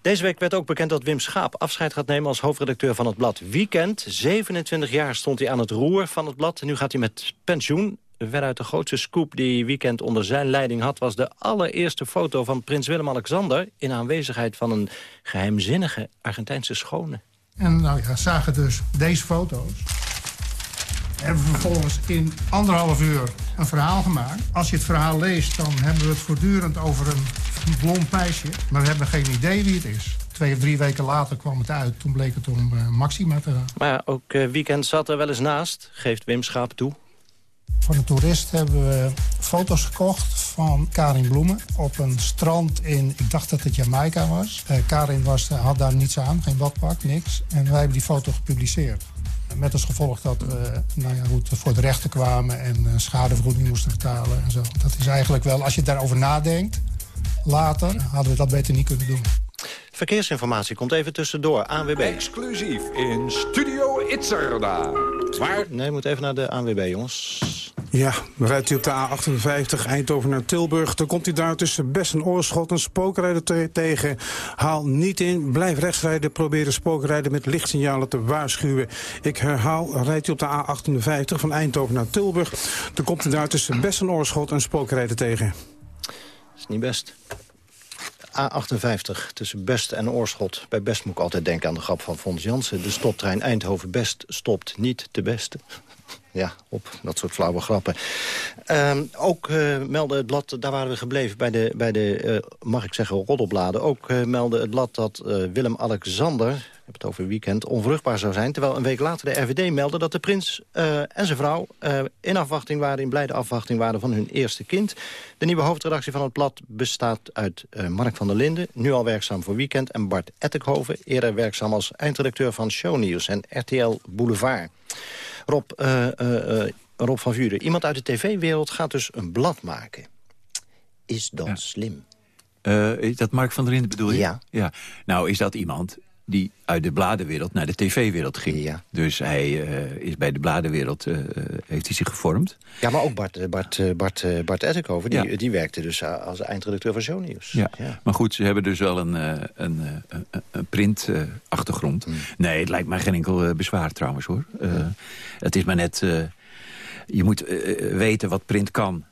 Deze week werd ook bekend dat Wim Schaap afscheid gaat nemen als hoofdredacteur van het blad Weekend. 27 jaar stond hij aan het roer van het blad en nu gaat hij met pensioen. Veruit de grootste scoop die Weekend onder zijn leiding had... was de allereerste foto van prins Willem-Alexander... in aanwezigheid van een geheimzinnige Argentijnse schone. En nou ja, zagen dus deze foto's. Hebben we vervolgens in anderhalf uur een verhaal gemaakt. Als je het verhaal leest, dan hebben we het voortdurend over een blond meisje. Maar we hebben geen idee wie het is. Twee of drie weken later kwam het uit. Toen bleek het om uh, Maxima te gaan. Maar ja, ook uh, Weekend zat er wel eens naast, geeft Wim Schaap toe. Voor een toerist hebben we foto's gekocht van Karin Bloemen op een strand in, ik dacht dat het Jamaica was. Uh, Karin was, had daar niets aan, geen badpak, niks. En wij hebben die foto gepubliceerd. Met als gevolg dat we nou ja, goed, voor de rechter kwamen en uh, schadevergoeding moesten betalen en zo. Dat is eigenlijk wel, als je daarover nadenkt, later hadden we dat beter niet kunnen doen. Verkeersinformatie komt even tussendoor. ANWB. Exclusief in Studio Itzerda. Waar? Nee, moet even naar de ANWB, jongens. Ja, rijdt u op de A58 Eindhoven naar Tilburg. Dan komt u daar tussen Best en Oorschot een spookrijder te tegen. Haal niet in, blijf rechts rijden. Probeer de spookrijder met lichtsignalen te waarschuwen. Ik herhaal, rijdt u op de A58 van Eindhoven naar Tilburg. Dan komt u daar tussen Best en Oorschot een spookrijder tegen. is niet best. A58 tussen Best en Oorschot. Bij Best moet ik altijd denken aan de grap van Fons Jansen. De stoptrein Eindhoven-Best stopt niet de beste. Ja, op dat soort flauwe grappen. Um, ook uh, meldde het blad, daar waren we gebleven bij de, bij de uh, mag ik zeggen, roddelbladen. Ook uh, meldde het blad dat Willem-Alexander, heb het over weekend, onvruchtbaar zou zijn. Terwijl een week later de RVD meldde dat de prins en zijn vrouw in afwachting waren, in blijde afwachting waren van hun eerste kind. De nieuwe hoofdredactie van het blad bestaat uit Mark van der Linden, nu al werkzaam voor Weekend, en Bart Ettekhoven, eerder werkzaam als eindredacteur van Shownieuws en RTL Boulevard. Rob, uh, uh, Rob van Vuren, iemand uit de tv-wereld gaat dus een blad maken. Is dat ja. slim? is dat Mark van der Linden bedoel je? Ja. ja. Nou, is dat iemand die uit de bladenwereld naar de tv-wereld ging. Ja. Dus hij uh, is bij de bladenwereld uh, heeft hij zich gevormd. Ja, maar ook Bart, Bart, Bart, Bart Ettenkoven, die, ja. die werkte dus als eindredacteur van Shownieuws. Ja. ja. maar goed, ze hebben dus wel een, een, een, een print-achtergrond. Mm. Nee, het lijkt mij geen enkel bezwaar trouwens, hoor. Het is maar net... je moet weten wat print kan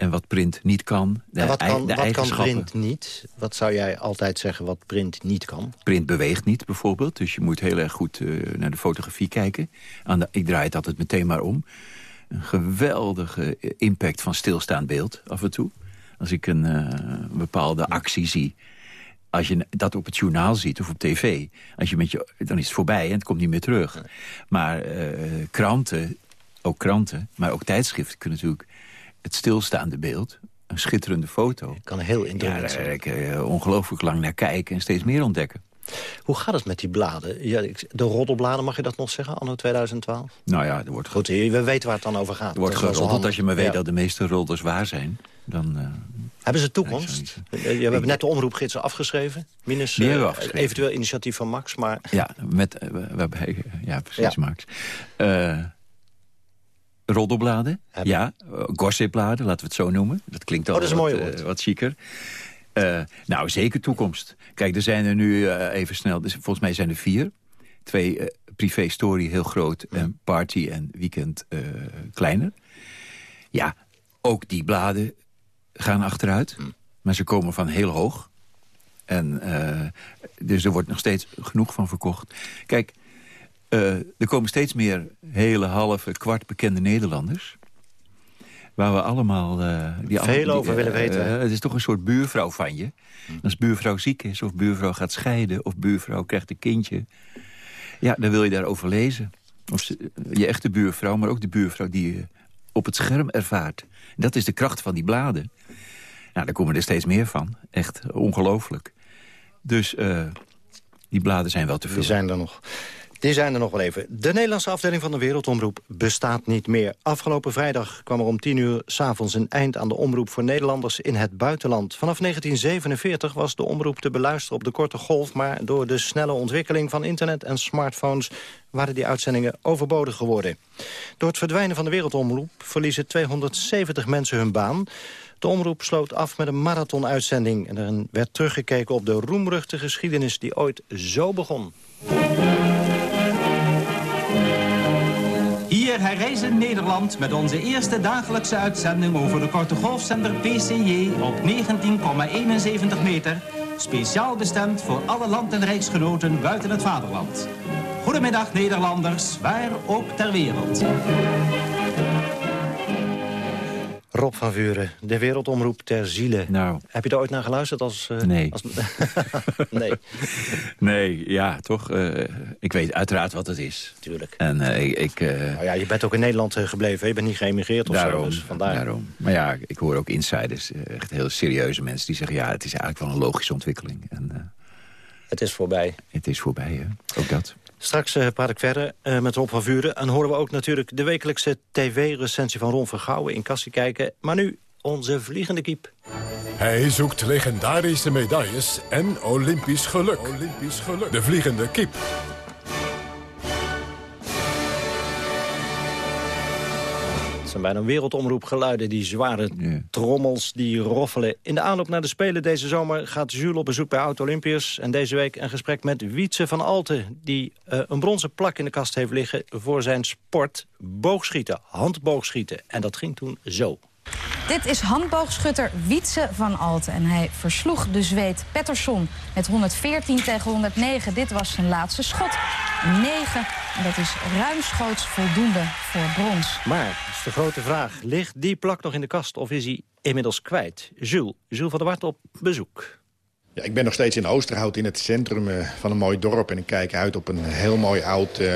en wat print niet kan. De, wat kan, de wat kan print niet? Wat zou jij altijd zeggen wat print niet kan? Print beweegt niet bijvoorbeeld. Dus je moet heel erg goed uh, naar de fotografie kijken. Aan de, ik draai het altijd meteen maar om. Een geweldige impact van stilstaand beeld af en toe. Als ik een uh, bepaalde actie zie als je dat op het journaal ziet of op tv, als je met je, dan is het voorbij en het komt niet meer terug. Maar uh, kranten, ook kranten, maar ook tijdschriften kunnen natuurlijk het stilstaande beeld, een schitterende foto. Ik kan heel indrukwekkend ja, daar kan je ongelooflijk lang naar kijken en steeds meer ontdekken. Hoe gaat het met die bladen? Ja, de roddelbladen, mag je dat nog zeggen, anno 2012? Nou ja, er wordt... Goed, we weten waar het dan over gaat. Er wordt geroddeld. Als je maar weet ja. dat de meeste roddels waar zijn, dan... Uh... Hebben ze toekomst? Uh, Je hebt net de omroepgidsen afgeschreven. Minus hebben we uh, afgeschreven. eventueel initiatief van Max. Maar Ja, met, eh, waarbij, ja precies, Ja. Max. Roddelbladen, ja. eh, gossipbladen, laten we het zo noemen. Dat klinkt al Oh, dat een wat, chiquer. Eh, nou, zeker toekomst. Kijk, er zijn er nu even snel, dus volgens mij zijn er vier. Twee eh, privé story heel groot en party en weekend kleiner. Ja, ook die bladen gaan achteruit. Maar ze komen van heel hoog. En, dus er wordt nog steeds genoeg van verkocht. Kijk, eh, er komen steeds meer hele, halve, kwart bekende Nederlanders. Waar we allemaal... eh, die Veel over willen eh, weten, het is toch een soort buurvrouw van je. Als buurvrouw ziek is, of buurvrouw gaat scheiden... of buurvrouw krijgt een kindje... ja, dan wil je daarover lezen. Of ze- je echte buurvrouw, maar ook de buurvrouw die je op het scherm ervaart. Dat is de kracht van die bladen. Nou, daar komen er steeds meer van. Echt ongelooflijk. Dus die bladen zijn wel te vullen. Die zijn er nog. Die zijn er nog wel even. De Nederlandse afdeling van de Wereldomroep bestaat niet meer. Afgelopen vrijdag kwam er om 10 uur s'avonds een eind aan de omroep voor Nederlanders in het buitenland. Vanaf 1947 was de omroep te beluisteren op de korte golf, maar door de snelle ontwikkeling van internet en smartphones waren die uitzendingen overbodig geworden. Door het verdwijnen van de Wereldomroep verliezen 270 mensen hun baan. De omroep sloot af met een marathonuitzending en er werd teruggekeken op de roemruchte geschiedenis die ooit zo begon. Hier herreizen Nederland met onze eerste dagelijkse uitzending over de korte golfzender PCJ op 19,71 meter. Speciaal bestemd voor alle land- en rijksgenoten buiten het vaderland. Goedemiddag Nederlanders, waar ook ter wereld. Rob van Vuren, de Wereldomroep ter ziele. Nou. Heb je daar ooit naar geluisterd? Als, eh, Nee. Als... nee. Nee, ja, toch. eh, ik weet uiteraard wat het is. Tuurlijk. En eh, ik... Nou ja, je bent ook in Nederland gebleven. hè? Je bent niet geëmigreerd of daarom, zo. Dus vandaar. daarom. Maar ja, ik hoor ook insiders, echt heel serieuze mensen... die zeggen, ja, het is eigenlijk wel een logische ontwikkeling. En, Het is voorbij. het is voorbij, hè. Ook dat. Straks eh, praat ik verder eh, met Rob van Vuren. En horen we ook natuurlijk de wekelijkse tv-recensie van Ron Vergouwen in Kassie kijken. Maar nu onze vliegende kiep. Hij zoekt legendarische medailles en Olympisch geluk. Olympisch geluk. De vliegende kip. Zijn bijna wereldomroepgeluiden, die zware trommels die roffelen. In de aanloop naar de Spelen deze zomer gaat Jules op bezoek bij Oud-Olympiërs. En deze week een gesprek met Wietse van Alten... die eh, een bronzen plak in de kast heeft liggen voor zijn sport boogschieten, handboogschieten. En dat ging toen zo. Dit is handboogschutter Wietse van Alten. En hij versloeg de Zweed Pettersson met 114 tegen 109. Dit was zijn laatste schot. 9. En dat is ruimschoots voldoende voor brons. Maar, dat is de grote vraag, ligt die plak nog in de kast of is hij inmiddels kwijt? Jules, Jules van der Wart op bezoek. Ja, ik ben nog steeds in Oosterhout in het centrum eh, van een mooi dorp. En ik kijk uit op een heel mooi oud, eh,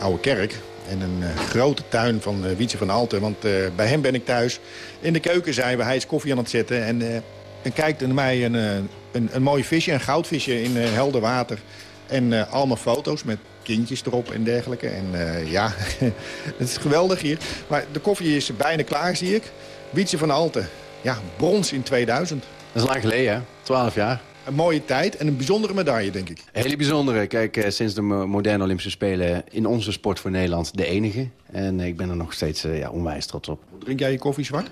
oude kerk. En een eh, grote tuin van Wietse van Alten. Want eh, bij hem ben ik thuis. In de keuken zijn we. Hij is koffie aan het zetten. En, eh, en kijkt naar mij een, eh, een, een mooi visje, een goudvisje in helder water. En eh, allemaal foto's met kindjes erop en dergelijke. En eh, ja, het is geweldig hier. Maar de koffie is bijna klaar, zie ik. Wietse van Alten. Ja, brons in 2000. Dat is lang geleden, hè? 12 jaar. Een mooie tijd en een bijzondere medaille, denk ik. Een hele bijzondere. Kijk, eh, sinds de mo- moderne Olympische Spelen in onze sport voor Nederland de enige. En eh, ik ben er nog steeds eh, ja, onwijs trots op. Drink jij je koffie zwart?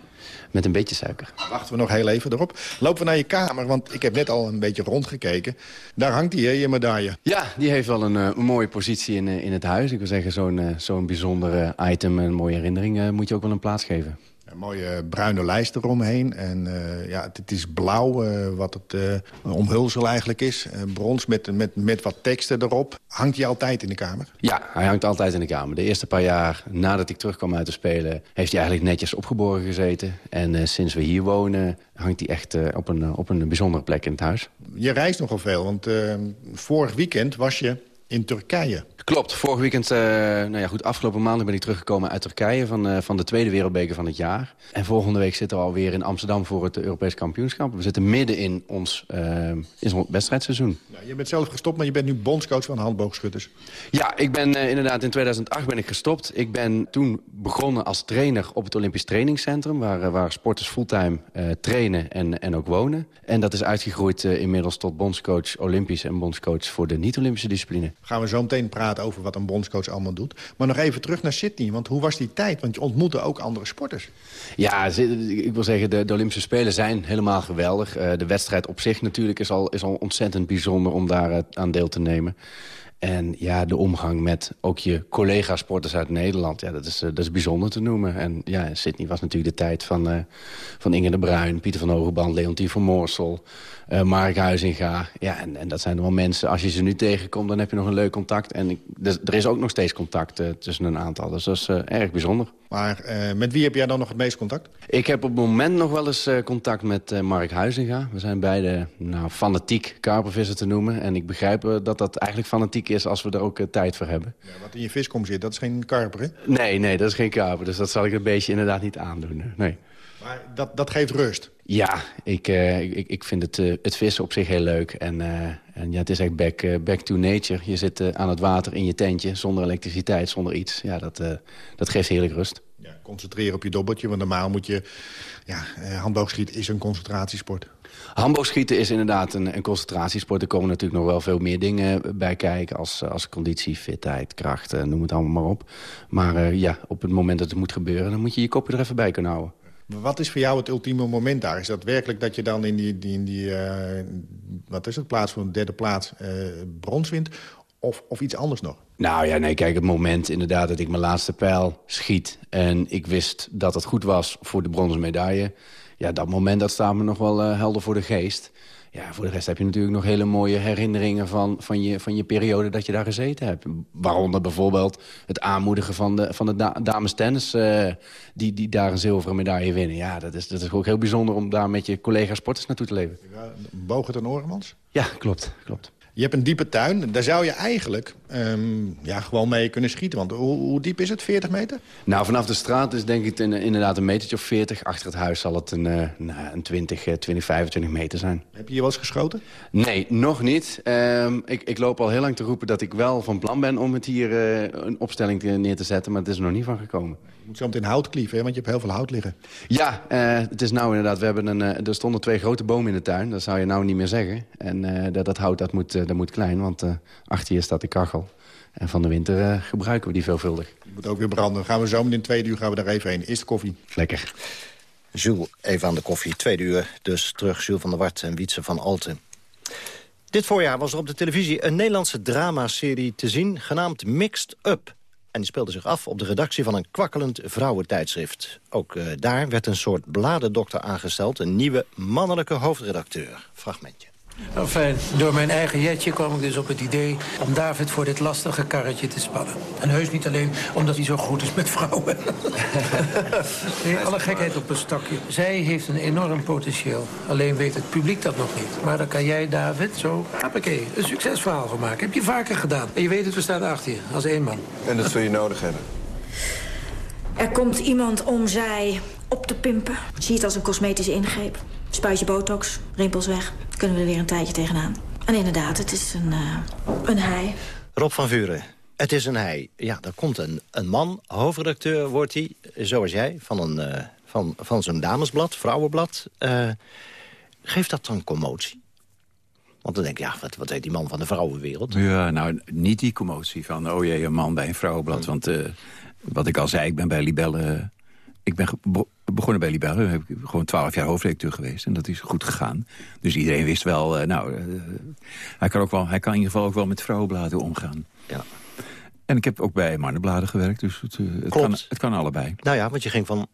Met een beetje suiker. Wachten we nog heel even erop. Lopen we naar je kamer, want ik heb net al een beetje rondgekeken. Daar hangt die, hè, je medaille. Ja, die heeft wel een, eh, een mooie positie in, eh, in het huis. Ik wil zeggen, zo'n eh, zo'n bijzonder eh, item en een mooie herinnering... eh, moet je ook wel een plaats geven. Een mooie bruine lijst eromheen. En eh, ja, het, het is blauw, eh, wat het eh, omhulsel eigenlijk is. Brons met, met, met wat teksten erop. Hangt die altijd in de kamer? Ja, hij hangt altijd in de kamer. De eerste paar jaar nadat ik terugkwam uit de Spelen... heeft hij eigenlijk netjes opgeborgen gezeten. En sinds we hier wonen hangt hij echt op, een, op een bijzondere plek in het huis. Je reist nogal veel, want vorig weekend was je in Turkije. Klopt. Vorig weekend, uh, nou ja, goed, afgelopen maandag ben ik teruggekomen uit Turkije... van, uh, van de tweede wereldbeker van het jaar. En volgende week zitten we alweer in Amsterdam voor het Europees kampioenschap. We zitten midden in ons, uh, in ons wedstrijdseizoen. Nou, je bent zelf gestopt, maar je bent nu bondscoach van handboogschutters. Ja, ik ben inderdaad in 2008 ben ik gestopt. Ik ben toen begonnen als trainer op het Olympisch Trainingscentrum... waar, waar sporters fulltime trainen en, en ook wonen. En dat is uitgegroeid inmiddels tot bondscoach Olympisch... en bondscoach voor de niet-Olympische discipline. Gaan we zo meteen praten over wat een bondscoach allemaal doet. Maar nog even terug naar Sydney, want hoe was die tijd? Want je ontmoette ook andere sporters. Ja, ik wil zeggen, de, Olympische Spelen zijn helemaal geweldig. Uh, de wedstrijd op zich natuurlijk is al, is al ontzettend bijzonder om daar uh, aan deel te nemen. En ja, de omgang met ook je collega-sporters uit Nederland... Ja, dat, is, uh, dat is bijzonder te noemen. En ja, Sydney was natuurlijk de tijd van, uh, van Inge de Bruin... Pieter van Hogeband, Leontien van Moorsel, uh, Mark Huizinga. Ja, en, en dat zijn wel mensen, als je ze nu tegenkomt... dan heb je nog een leuk contact. En ik, dus, er is ook nog steeds contact tussen een aantal. Dus dat is erg bijzonder. Maar met wie heb jij dan nog het meest contact? Ik heb op het moment nog wel eens contact met Mark Huizinga. We zijn beide nou, fanatiek karpervissen te noemen. En ik begrijp dat dat eigenlijk fanatiek is als we er ook uh, tijd voor hebben. Ja, wat in je viskom zit, dat is geen karper, hè? Nee, nee, dat is geen karper. Dus dat zal ik een beetje inderdaad niet aandoen. Nee. Maar dat, dat geeft rust? Ja, ik, uh, ik, ik vind het, uh, het vissen op zich heel leuk. En, en ja, het is echt back, back to nature. Je zit aan het water in je tentje, zonder elektriciteit, zonder iets. Ja, dat, dat geeft heerlijk rust. Ja, concentreren op je dobbeltje, want normaal moet je... Ja, handboogschieten is een concentratiesport. Handboogschieten is inderdaad een, een, concentratiesport. Er komen natuurlijk nog wel veel meer dingen bij kijken... als, als conditie, fitheid, kracht, noem het allemaal maar op. Maar ja, op het moment dat het moet gebeuren... dan moet je je kopje er even bij kunnen houden. Wat is voor jou het ultieme moment daar? Is dat werkelijk dat je dan in die, die, in die uh, wat is het, plaats van de derde plaats uh, brons wint? Of, of iets anders nog? Nou ja, nee, kijk, het moment inderdaad dat ik mijn laatste pijl schiet... en ik wist dat het goed was voor de bronzen medaille ja, dat moment dat staat me nog wel uh, helder voor de geest. Ja, voor de rest heb je natuurlijk nog hele mooie herinneringen van, van, je, van je periode dat je daar gezeten hebt. Waaronder bijvoorbeeld het aanmoedigen van de, van de da dames tennis uh, die, die daar een zilveren medaille winnen. Ja, dat is, dat is ook heel bijzonder om daar met je collega sporters naartoe te leven. Ja, Bogert en Oremans? Ja, klopt, klopt. Je hebt een diepe tuin. Daar zou je eigenlijk um, ja, gewoon mee kunnen schieten. Want hoe, hoe, diep is het? 40 meter? Nou, vanaf de straat is denk ik in, inderdaad een metertje of 40. Achter het huis zal het een, uh, nou, een 20, 20, 25 meter zijn. Heb je hier wel eens geschoten? Nee, nog niet. Um, ik, ik loop al heel lang te roepen dat ik wel van plan ben om het hier uh, een opstelling neer te zetten. Maar het is er nog niet van gekomen. Je moet zo meteen hout klieven, hè? want je hebt heel veel hout liggen. Ja, uh, het is nou inderdaad. We hebben een, uh, er stonden twee grote bomen in de tuin. Dat zou je nou niet meer zeggen. En uh, dat, dat hout dat moet, dat moet klein, want achter je staat de kachel. En van de winter gebruiken we die veelvuldig. Je moet ook weer branden. Gaan we zo meteen in tweede uur gaan we daar even heen. Is de koffie? Lekker. Jules, even aan de koffie. Tweede uur dus terug. Jules van der Wart en Wietse van Alten. Dit voorjaar was er op de televisie een Nederlandse dramaserie te zien... genaamd Mixed Up. En die speelde zich af op de redactie van een kwakkelend vrouwentijdschrift. Ook uh, daar werd een soort bladendokter aangesteld, een nieuwe mannelijke hoofdredacteur. Fragmentje. Nou fijn, door mijn eigen jetje kwam ik dus op het idee om David voor dit lastige karretje te spannen. En heus niet alleen omdat hij zo goed is met vrouwen. nee, alle gekheid op een stokje. Zij heeft een enorm potentieel. Alleen weet het publiek dat nog niet. Maar dan kan jij, David, zo, hoppakee, een succesverhaal van maken. Heb je vaker gedaan. En je weet het, we staan achter je, als één man. En dat zul je nodig hebben. Er komt iemand om zij op te pimpen. Zie het als een cosmetische ingreep. Spuitje botox, rimpels weg. Kunnen we er weer een tijdje tegenaan. En inderdaad, het is een, uh, een hij. Rob van Vuren, het is een hij. Ja, er komt een, een man, hoofdredacteur wordt hij, zoals jij... van, een, uh, van, van zo'n damesblad, vrouwenblad. Uh, geeft dat dan commotie? Want dan denk je, ja, wat, wat weet die man van de vrouwenwereld? Ja, nou, niet die commotie van, oh jee, een man bij een vrouwenblad. Want wat ik al zei, ik ben bij Libelle... Ik ben begonnen bij Libelle, heb ik gewoon twaalf jaar hoofdredacteur geweest. En dat is goed gegaan. Dus iedereen wist wel, uh, nou, uh, hij, kan ook wel, hij kan in ieder geval ook wel met vrouwenbladen omgaan. Ja. En ik heb ook bij mannenbladen gewerkt, dus het, uh, het, kan, het kan allebei. Nou ja, want je ging van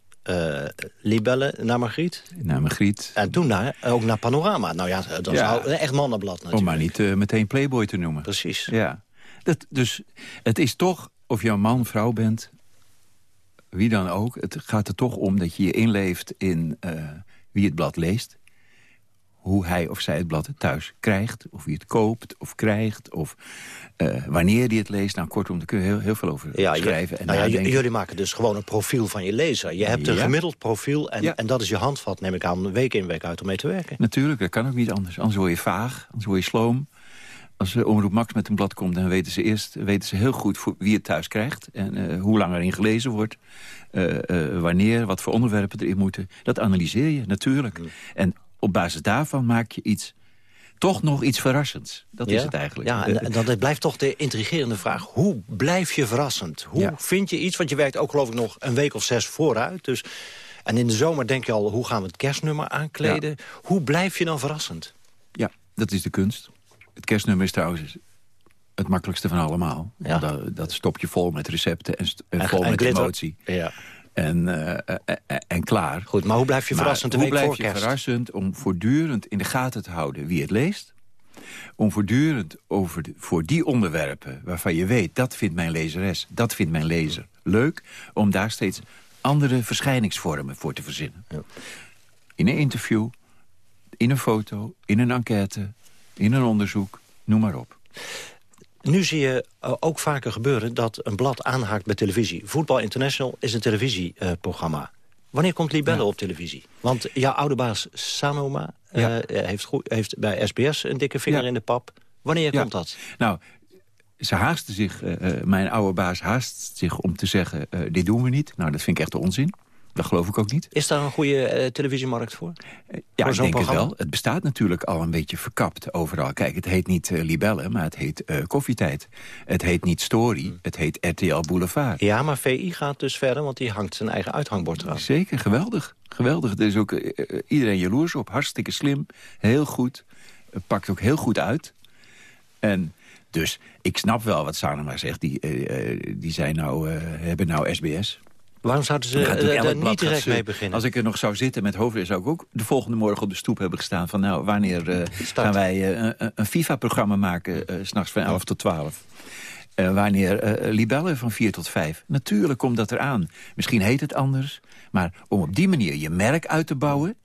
Libelle naar Margriet. Naar Margriet. En toen naar, ook naar Panorama. Nou ja, dat is ja. echt mannenblad natuurlijk. Om maar niet meteen Playboy te noemen. Precies. Ja. Dat, dus het is toch, of je een man, vrouw bent wie dan ook. Het gaat er toch om dat je je inleeft in uh, wie het blad leest. hoe hij of zij het blad thuis krijgt. Of wie het koopt of krijgt. Of eh, wanneer hij het leest. Nou, kortom, daar kun je heel, heel veel over Ja, je- schrijven. En nou ja, jullie maken dus gewoon een profiel van je lezer. Je hebt een gemiddeld profiel en, en dat is je handvat, neem ik aan, week in, week uit om mee te werken. Natuurlijk, dat kan ook niet anders. Anders word je vaag, anders word je sloom. Als uh, Omroep Max met een blad komt, dan weten ze eerst weten ze heel goed voor wie het thuis krijgt. En eh, hoe lang erin gelezen wordt. eh, eh, wanneer, wat voor onderwerpen erin moeten. Dat analyseer je, natuurlijk. En op basis daarvan maak je iets, toch nog iets verrassends. Dat is het eigenlijk. Ja, en, en dan blijft toch de intrigerende vraag. Hoe blijf je verrassend? Hoe Ja. vind je iets? Want je werkt ook geloof ik nog een week of zes vooruit. Dus, en in de zomer denk je al, hoe gaan we het kerstnummer aankleden? Hoe blijf je dan verrassend? Ja, dat is de kunst. Het kerstnummer is trouwens het makkelijkste van allemaal. Ja. Dat, dat stop je vol met recepten en, vol en met glitter. emotie. Ja. En, eh, eh, eh, en klaar. Goed, maar hoe blijf je Maar verrassend hoe blijf je verrassend om voortdurend in de gaten te houden wie het leest? Om voortdurend over de, voor die onderwerpen waarvan je weet... dat vindt mijn lezeres, dat vindt mijn lezer leuk... om daar steeds andere verschijningsvormen voor te verzinnen. In een interview, in een foto, in een enquête, in een onderzoek, noem maar op. Nu zie je eh, ook vaker gebeuren dat een blad aanhaakt bij televisie. Voetbal International is een televisieprogramma. Wanneer komt Libelle op televisie? Want jouw oude baas Sanoma eh, heeft, goed- heeft bij SBS een dikke vinger Ja. in de pap. Wanneer komt dat? Nou, ze haasten zich, eh, mijn oude baas haast zich om te zeggen... dit doen we niet. Nou, dat vind ik echt onzin. Dat geloof ik ook niet. Is daar een goede eh, televisiemarkt voor? Ja, Voor ik denk het wel. Het bestaat natuurlijk al een beetje verkapt overal. Kijk, het heet niet eh, Libelle, maar het heet eh, Koffietijd. Het heet niet Story, het heet RTL Boulevard. Ja, maar VI gaat dus verder, want die hangt zijn eigen uithangbord eraan. Zeker, geweldig. Geweldig. Er is ook iedereen jaloers op. Hartstikke slim. Heel goed. Het pakt ook heel goed uit. En dus, ik snap wel wat Sanema zegt. Die, die zijn nou, hebben nou SBS. Waarom zouden ze gaat eh, daar niet direct mee beginnen? Als ik er nog zou zitten met hoofdweer... zou ik ook de volgende morgen op de stoep hebben gestaan... van nou, wanneer eh, gaan wij eh, een, een FIFA-programma maken... s s'nachts van 11 tot 12? Eh, wanneer libellen van 4 tot 5? Natuurlijk komt dat eraan. Misschien heet het anders. Maar om op die manier je merk uit te bouwen...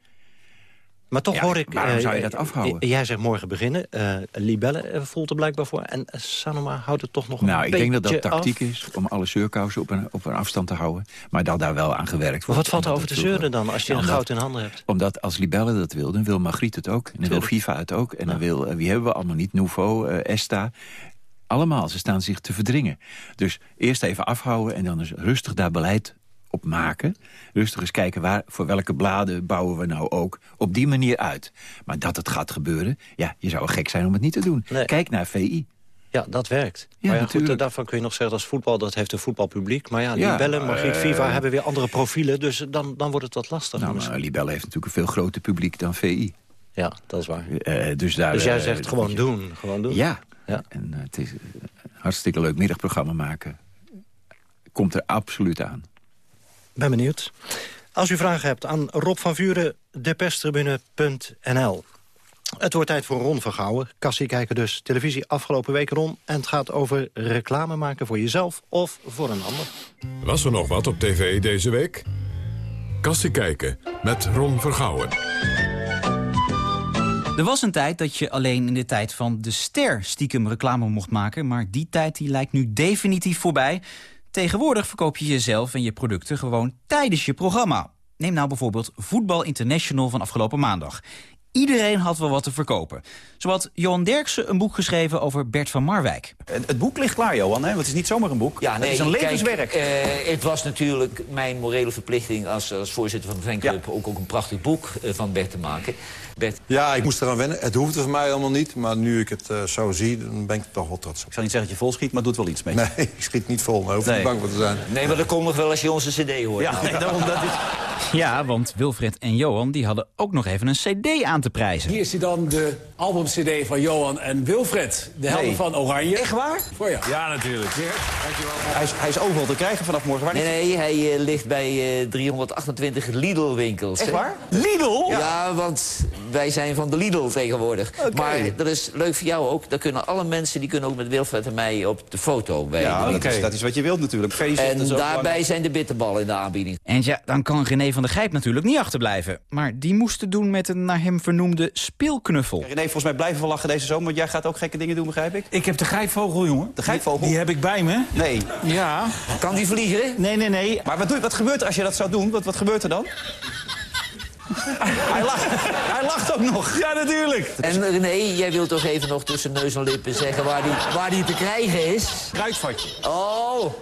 Maar toch Ja, hoor ik... waarom eh, zou je dat afhouden? eh, Jij zegt morgen beginnen. eh Libelle eh, voelt er blijkbaar voor. En eh, Sanoma houdt het toch nog een Nou, ik denk dat dat tactiek af. is om alle zeurkousen op een, op een afstand te houden. Maar dat daar wel aan gewerkt wordt. Maar wat valt er over te zeuren dan, als je Ja, een goud in handen hebt? Omdat als Libelle dat wil, dan wil Magritte het ook. En dan wil. FIFA het ook. En dan wil, eh, wie hebben we allemaal niet? Nouveau, eh, Esta. Allemaal, ze staan zich te verdringen. Dus eerst even afhouden en dan eens rustig daar beleid op maken. Rustig eens kijken waar, voor welke bladen bouwen we nou ook op die manier uit. Maar dat het gaat gebeuren, ja, je zou gek zijn om het niet te doen. Kijk naar VI. Ja, dat werkt. Ja, maar ja, goed, natuurlijk. daarvan kun je nog zeggen dat voetbal, dat heeft een voetbalpubliek. Maar ja, Ja, Libelle, maar, Margriet, eh, FIFA hebben weer andere profielen. Dus dan, dan wordt het wat lastiger. Nou, maar Libelle heeft natuurlijk een veel groter publiek dan VI. Ja, dat is waar. Eh, dus, daar, Dus jij eh, zegt gewoon doen, gewoon doen. Ja. Ja. En eh, het is een hartstikke leuk middagprogramma maken. Komt er absoluut aan. Ben benieuwd. Als u vragen hebt aan Rob van Vuren, deperstribune.nl. Het wordt tijd voor Ron van Gouwen. Kassie kijken dus. Televisie afgelopen week, Ron. En het gaat over reclame maken voor jezelf of voor een ander. Was er nog wat op tv deze week? Kassie kijken met Ron Vergouwen. Er was een tijd dat je alleen in de tijd van de ster stiekem reclame mocht maken... maar die tijd die lijkt nu definitief voorbij. Tegenwoordig verkoop je jezelf en je producten gewoon tijdens je programma. Neem nou bijvoorbeeld Voetbal International van afgelopen maandag. Iedereen had wel wat te verkopen. Zo had Johan Derksen een boek geschreven over Bert van Marwijk. Het, het boek ligt klaar, Johan, hè? want het is niet zomaar een boek. Ja, nee, het is een kijk, levenswerk. eh, het was natuurlijk mijn morele verplichting als, als voorzitter van de fanclub... ook, ook een prachtig boek eh, van Bert te maken. Bert, Ja, ik moest eraan wennen. Het hoefde voor mij allemaal niet. Maar nu ik het eh, zo zie, dan ben ik er toch wel trots op. Ik zal niet zeggen dat je vol schiet, maar doet wel iets mee. Nee, ik schiet niet vol. Daar hoef je Nee. niet bang voor te zijn. nee, maar dat komt nog wel als je onze cd hoort. Ja, nee, daarom, dat is... Ja, want Wilfred en Johan die hadden ook nog even een cd aan te prijzen. Hier is hij dan, de album-cd van Johan en Wilfred. De helden Nee. van Oranje. Echt waar? Voor jou. Ja, natuurlijk. Hij is, hij is overal te krijgen vanaf morgen. Waar Nee, nee, hij eh, ligt bij eh, 328 Lidl-winkels. Echt waar? Lidl? Ja, want wij zijn van de Lidl tegenwoordig. Maar dat is leuk voor jou ook. Daar kunnen alle mensen die kunnen ook met Wilfred en mij op de foto. Bij Ja, de dat, is, dat is wat je wilt natuurlijk. En ook daarbij zijn de bitterballen in de aanbieding. En ja, dan kan René van der Gijp natuurlijk niet achterblijven. Maar die moest het doen met een naar hem vernoemde speelknuffel. René, volgens mij blijven we lachen deze zomer, want jij gaat ook gekke dingen doen, begrijp ik? Ik heb de grijpvogel, jongen. De grijpvogel? Die heb ik bij me. Nee. Ja. Kan die vliegen? Nee, nee, nee. Maar wat, doe, wat gebeurt er als je dat zou doen? Wat, wat gebeurt er dan? Hij, lacht, hij lacht ook nog. Ja, natuurlijk. En René, jij wilt toch even nog tussen neus en lippen zeggen waar die, waar die te krijgen is? Kruidvatje. Oh!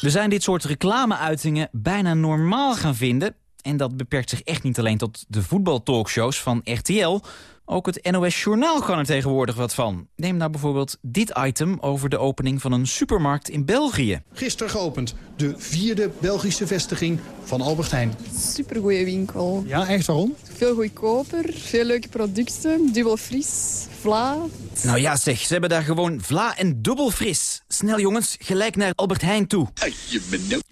We zijn dit soort reclameuitingen bijna normaal gaan vinden. En dat beperkt zich echt niet alleen tot de voetbaltalkshows van RTL. Ook het NOS Journaal kan er tegenwoordig wat van. Neem nou bijvoorbeeld dit item over de opening van een supermarkt in België. Gisteren geopend, de vierde Belgische vestiging van Albert Heijn. Supergoeie winkel. Ja, echt waarom? Veel goedkoper, veel leuke producten, dubbel fris, vla. Nou ja zeg, ze hebben daar gewoon vla en dubbel fris. Snel jongens, gelijk naar Albert Heijn toe.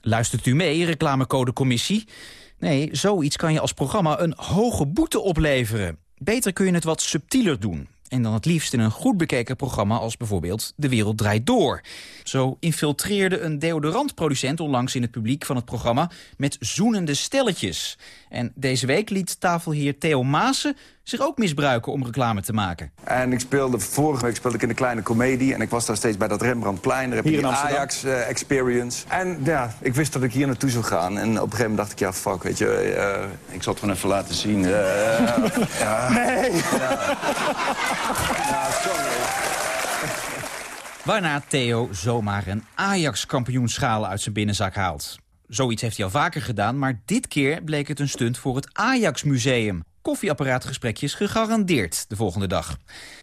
Luistert u mee, reclamecodecommissie? Nee, zoiets kan je als programma een hoge boete opleveren. Beter kun je het wat subtieler doen. En dan het liefst in een goed bekeken programma als bijvoorbeeld De Wereld Draait Door. Zo infiltreerde een deodorantproducent onlangs in het publiek van het programma met zoenende stelletjes. En deze week liet tafelheer Theo Maassen zich ook misbruiken om reclame te maken. En ik speelde vorige week speelde ik in de kleine komedie. En ik was daar steeds bij dat Rembrandtplein. Daar heb je Amsterdam? Ajax eh, experience. En ja, ik wist dat ik hier naartoe zou gaan. En op een gegeven moment dacht ik, ja, fuck, weet je. eh, ik zal het gewoon even laten zien. eh, ja. Nee. Ja, sorry. Waarna Theo zomaar een Ajax-kampioenschaal uit zijn binnenzak haalt. Zoiets heeft hij al vaker gedaan, maar dit keer bleek het een stunt voor het Ajax-museum. Koffieapparaatgesprekjes gegarandeerd de volgende dag.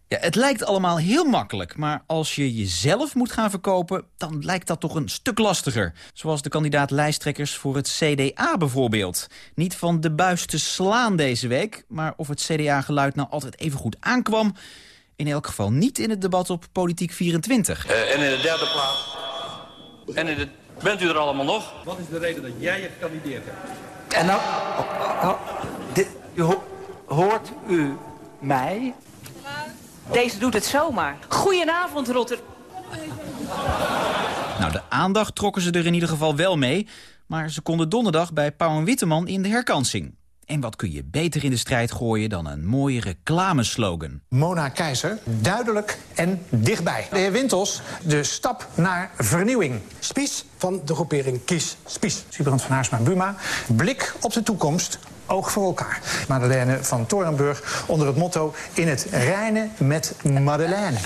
Ja, het lijkt allemaal heel makkelijk, maar als je jezelf moet gaan verkopen... dan lijkt dat toch een stuk lastiger. Zoals de kandidaat lijsttrekkers voor het CDA bijvoorbeeld. Niet van de buis te slaan deze week, maar of het CDA-geluid nou altijd even goed aankwam... in elk geval niet in het debat op Politiek 24. Eh, en in de derde plaats. En in de, bent u er allemaal nog? Wat is de reden dat jij je gekandideerd hebt? En nou, oh, oh, dit, u ho- hoort u mij? Deze doet het zomaar. Goedenavond, Rotter. Nou, de aandacht trokken ze er in ieder geval wel mee... maar ze konden donderdag bij Pauw en Witteman in de herkansing. En wat kun je beter in de strijd gooien dan een mooie reclameslogan? Mona Keizer, duidelijk en dichtbij. De heer Wintels, de stap naar vernieuwing. Spies van de groepering Kies Spies. Superant van Haarsma Buma, blik op de toekomst, oog voor elkaar. Madeleine van Torenburg onder het motto... in het reinen met Madeleine.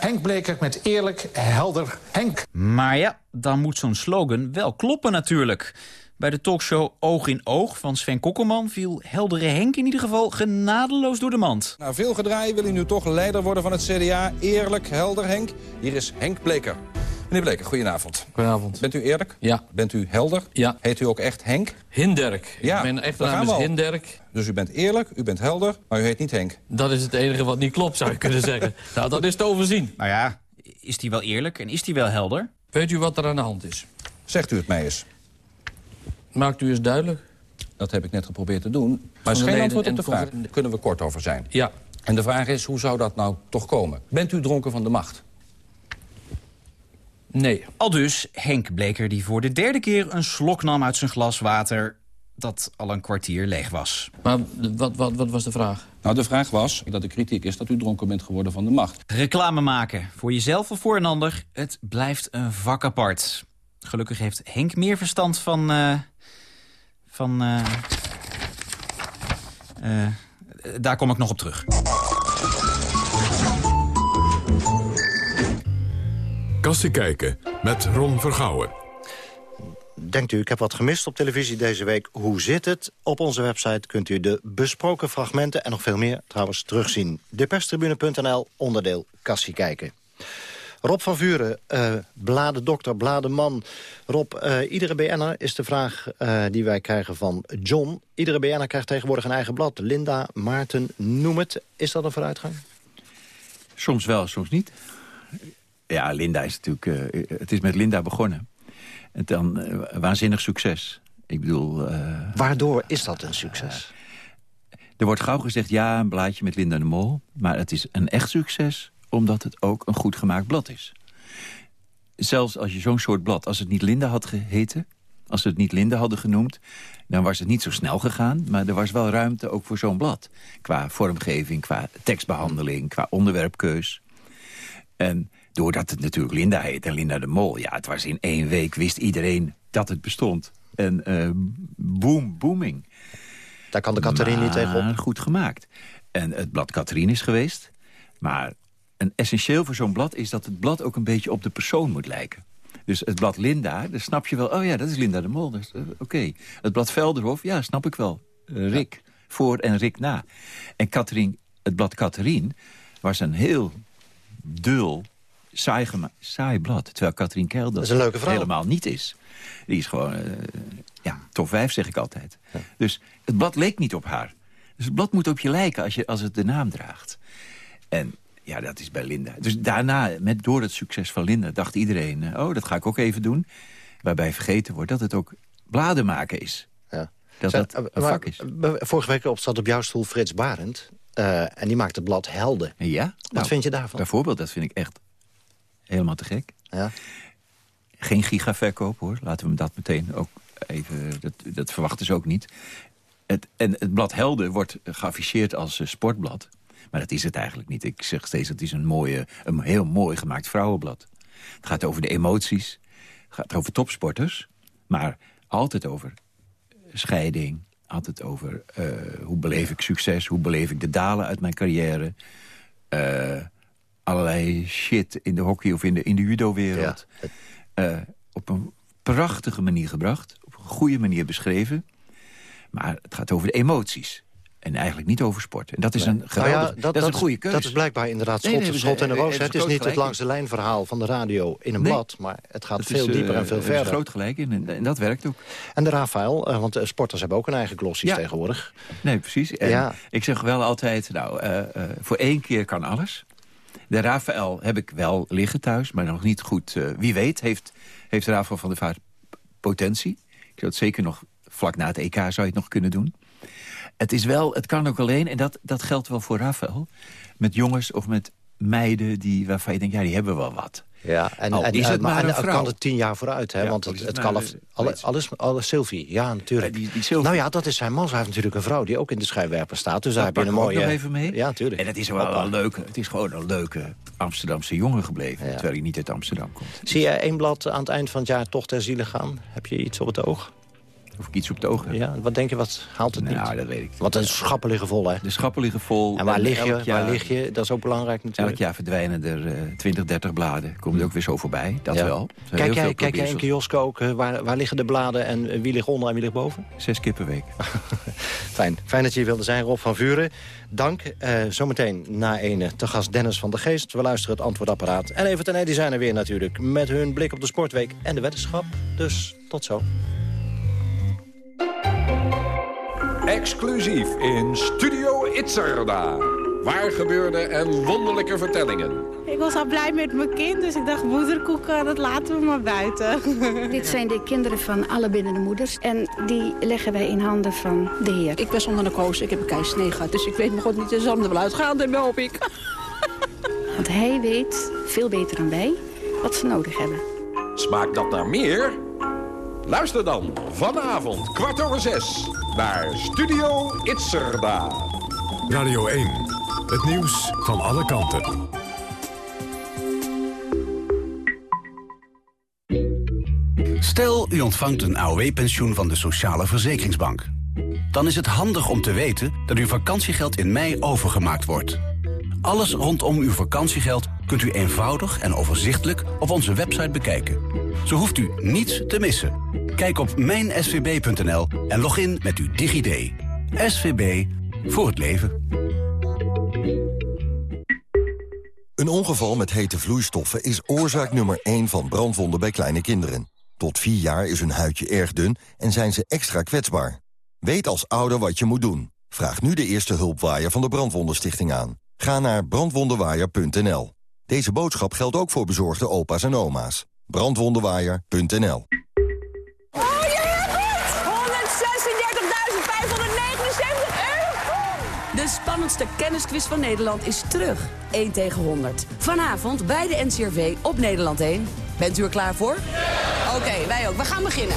Henk Bleker met eerlijk, helder Henk. Maar ja, dan moet zo'n slogan wel kloppen natuurlijk. Bij de talkshow Oog in Oog van Sven Kokkelman... viel heldere Henk in ieder geval genadeloos door de mand. Na veel gedraai wil hij nu toch leider worden van het CDA. Eerlijk, helder Henk. Hier is Henk Bleker. Meneer Bleker, goedenavond. Goedenavond. Bent u eerlijk? Ja. Bent u helder? Ja. Heet u ook echt Henk? Hinderk. Ja, Mijn echte naam is. Hinderk. Dus u bent eerlijk, u bent helder, maar u heet niet Henk. Dat is het enige wat niet klopt, zou je kunnen zeggen. Nou, dat is te overzien. Nou ja, is hij wel eerlijk en is hij wel helder? Weet u wat er aan de hand is? Zegt u het mij eens. Maakt u eens duidelijk. Dat heb ik net geprobeerd te doen. Maar is geen antwoord op de vraag. Daar kunnen we kort over zijn. Ja. En de vraag is, hoe zou dat nou toch komen? Bent u dronken van de macht? Nee. Al dus Henk Bleker die voor de derde keer een slok nam uit zijn glas water... dat al een kwartier leeg was. Maar wat, wat, wat was de vraag? Nou, de vraag was dat de kritiek is dat u dronken bent geworden van de macht. Reclame maken, voor jezelf of voor een ander, het blijft een vak apart. Gelukkig heeft Henk meer verstand van... eh, van... eh, eh, daar kom ik nog op terug. Kassie kijken met Ron Vergouwen. Denkt u, ik heb wat gemist op televisie deze week. Hoe zit het? Op onze website kunt u de besproken fragmenten... en nog veel meer trouwens terugzien. Deperstribune.nl, onderdeel Kassie kijken. Rob van Vuren, eh bladendokter, blademan. Rob, eh, iedere BN'er is de vraag eh, die wij krijgen van John. Iedere BN'er krijgt tegenwoordig een eigen blad. Linda, Maarten, noem het. Is dat een vooruitgang? Soms wel, soms niet. Ja, Linda is natuurlijk... het is met Linda begonnen. En dan waanzinnig succes. Ik bedoel... Waardoor is dat een succes? er Er wordt gauw gezegd, ja, een blaadje met Linda de Mol. Maar het is een echt succes, omdat het ook een goed gemaakt blad is. Zelfs als je zo'n soort blad, als het niet Linda had geheten... als ze het niet Linda hadden genoemd... dan was het niet zo snel gegaan. Maar er was wel ruimte ook voor zo'n blad. Qua vormgeving, qua tekstbehandeling, qua onderwerpkeus. En doordat het natuurlijk Linda heet en Linda de Mol... ja, het was in één week, wist iedereen dat het bestond. En uh, boom, booming. Daar kan de Catherine niet tegenop. goed gemaakt. En het blad Catherine is geweest. Maar een essentieel voor zo'n blad is dat het blad ook een beetje op de persoon moet lijken. Dus het blad Linda, dan snap je wel, oh ja, dat is Linda de Mol. Dus, uh, Oké. Het blad Velderhof, ja, snap ik wel. Uh, Rick, voor en Rick na. En Catherine, het blad Catherine was een heel dul, saai, saai blad. Terwijl Catherine Keil dat, helemaal niet is. Die is gewoon, uh, ja, top 5 zeg ik altijd. Ja. Dus het blad leek niet op haar. Dus het blad moet op je lijken als, je, als het de naam draagt. En ja, dat is bij Linda. Dus daarna, met, door het succes van Linda, dacht iedereen... oh, dat ga ik ook even doen. Waarbij vergeten wordt dat het ook bladen maken is. Ja. Dat Zeg, dat een maar, vak is. Vorige week op zat op jouw stoel Frits Barend. Uh, en die maakt het blad Helden. Ja? Wat Nou, vind je daarvan? Bijvoorbeeld, dat vind ik echt helemaal te gek. Ja. Geen gigaverkoop, hoor. Laten we dat meteen ook even... Dat, dat verwachten ze ook niet. Het, en het blad Helden wordt geafficheerd als uh, sportblad. Maar dat is het eigenlijk niet. Ik zeg steeds, het is een, mooie, een heel mooi gemaakt vrouwenblad. Het gaat over de emoties. Het gaat over topsporters. Maar altijd over scheiding. Altijd over uh, hoe beleef ik succes. Hoe beleef ik de dalen uit mijn carrière. Uh, allerlei shit in de hockey of in de, in de judo-wereld. Ja. Uh, op een prachtige manier gebracht. Op een goede manier beschreven. Maar het gaat over de emoties. En eigenlijk niet over sport. En dat is een geweldig, nou ja, dat, dat, is een goede keuze. Dat is blijkbaar inderdaad schot, Nee, nee, we schot in de roos. is Het is niet het langs de lijn verhaal van de radio in een Nee. blad. Maar het gaat veel is, eh, dieper en veel er is verder. groot gelijk in. En, en dat werkt ook. En de Rafael, eh, want eh, sporters hebben ook een eigen glossies Ja. tegenwoordig. Nee, precies. En Ja. Ik zeg wel altijd, nou, eh, eh, voor één keer kan alles. De Rafael heb ik wel liggen thuis, maar nog niet goed. eh, wie weet heeft, heeft Rafael van der Vaart potentie. Ik zou het zeker nog, vlak na het EK zou je het nog kunnen doen. Het is wel, het kan ook alleen, en dat, dat geldt wel voor Rafael... met jongens of met meiden die, waarvan je denkt, ja, die hebben wel wat. Ja, en, Al en, is het en- maar en- kan het tien jaar vooruit, hè? Ja, want het, het eh, alle, alles, alles Sylvie, ja, natuurlijk. die, die Sylvie. Nou ja, dat is zijn man. Hij heeft natuurlijk een vrouw die ook in de schijnwerper staat. Dus daar Dat heb je een mooie... ook nog even mee. Ja, natuurlijk. En het is wel een leuke, het is gewoon een leuke Amsterdamse jongen gebleven. Terwijl hij niet uit Amsterdam komt. Zie je één blad aan het eind van het jaar toch ter ziele gaan? Heb je iets op het oog? Of ik iets op het oog heb? Ja, wat denk je, wat haalt het Nou, niet? dat weet ik. Want de schappen liggen vol, hè? De schappen liggen vol. En waar lig je? elk jaar- Waar lig je? Dat is ook belangrijk Elk natuurlijk. jaar verdwijnen er eh 20, 30 bladen. Komt er ook weer zo voorbij. Dat Ja. wel. Kijk jij, kijk jij in probeersels. kiosk ook? eh, Waar, waar liggen de bladen en eh, wie ligt onder en wie ligt boven? Zes keer per week. Fijn. Fijn dat je hier wilde zijn, Rob van Vuren. Dank. Eh, zometeen na ene te gast Dennis van der Geest. We luisteren het antwoordapparaat. En even ten zijn er weer natuurlijk. Met hun blik op de sportweek en de wetenschap. Dus tot zo. Exclusief in Studio Itzerda. Waar gebeurde en wonderlijke vertellingen. Ik was al blij met mijn kind, dus ik dacht moederkoeken, dat laten we maar buiten. Dit zijn de kinderen van alle binnende moeders. En die leggen wij in handen van de Heer. Ik ben zonder narcose, ik heb een keisnee gehad, dus ik weet me god niet de zand er wel uitgaan, dat hoop ik. Want hij weet, veel beter dan wij, wat ze nodig hebben. Smaakt dat naar meer? Luister dan vanavond kwart over zes naar Studio Itzerda. Radio 1. Het nieuws van alle kanten. Stel, u ontvangt een AOW-pensioen van de Sociale Verzekeringsbank. Dan is het handig om te weten dat uw vakantiegeld in mei overgemaakt wordt. Alles rondom uw vakantiegeld kunt u eenvoudig en overzichtelijk op onze website bekijken. Zo hoeft u niets te missen. Kijk op mijnsvb.nl en log in met uw DigiD. SVB voor het leven. Een ongeval met hete vloeistoffen is oorzaak nummer 1 van brandwonden bij kleine kinderen. Tot 4 jaar is hun huidje erg dun en zijn ze extra kwetsbaar. Weet als ouder wat je moet doen. Vraag nu de eerste hulpwaaier van de Brandwondenstichting aan. Ga naar brandwondenwaaier.nl. Deze boodschap geldt ook voor bezorgde opa's en oma's. Brandwondenwaaier.nl Oh, je hebt het! 136.579 euro! De spannendste kennisquiz van Nederland is terug. 1 tegen 100. Vanavond bij de NCRV op Nederland 1. Bent u er klaar voor? Oké, wij ook. We gaan beginnen.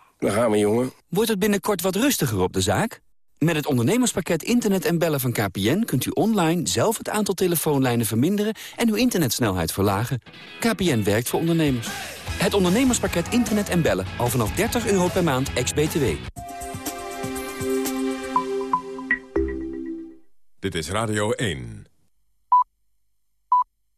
daar gaan we, jongen. Wordt het binnenkort wat rustiger op de zaak? Met het ondernemerspakket Internet en Bellen van KPN... kunt u online zelf het aantal telefoonlijnen verminderen... en uw internetsnelheid verlagen. KPN werkt voor ondernemers. Het ondernemerspakket Internet en Bellen. Al vanaf 30 euro per maand, ex-BTW. Dit is Radio 1.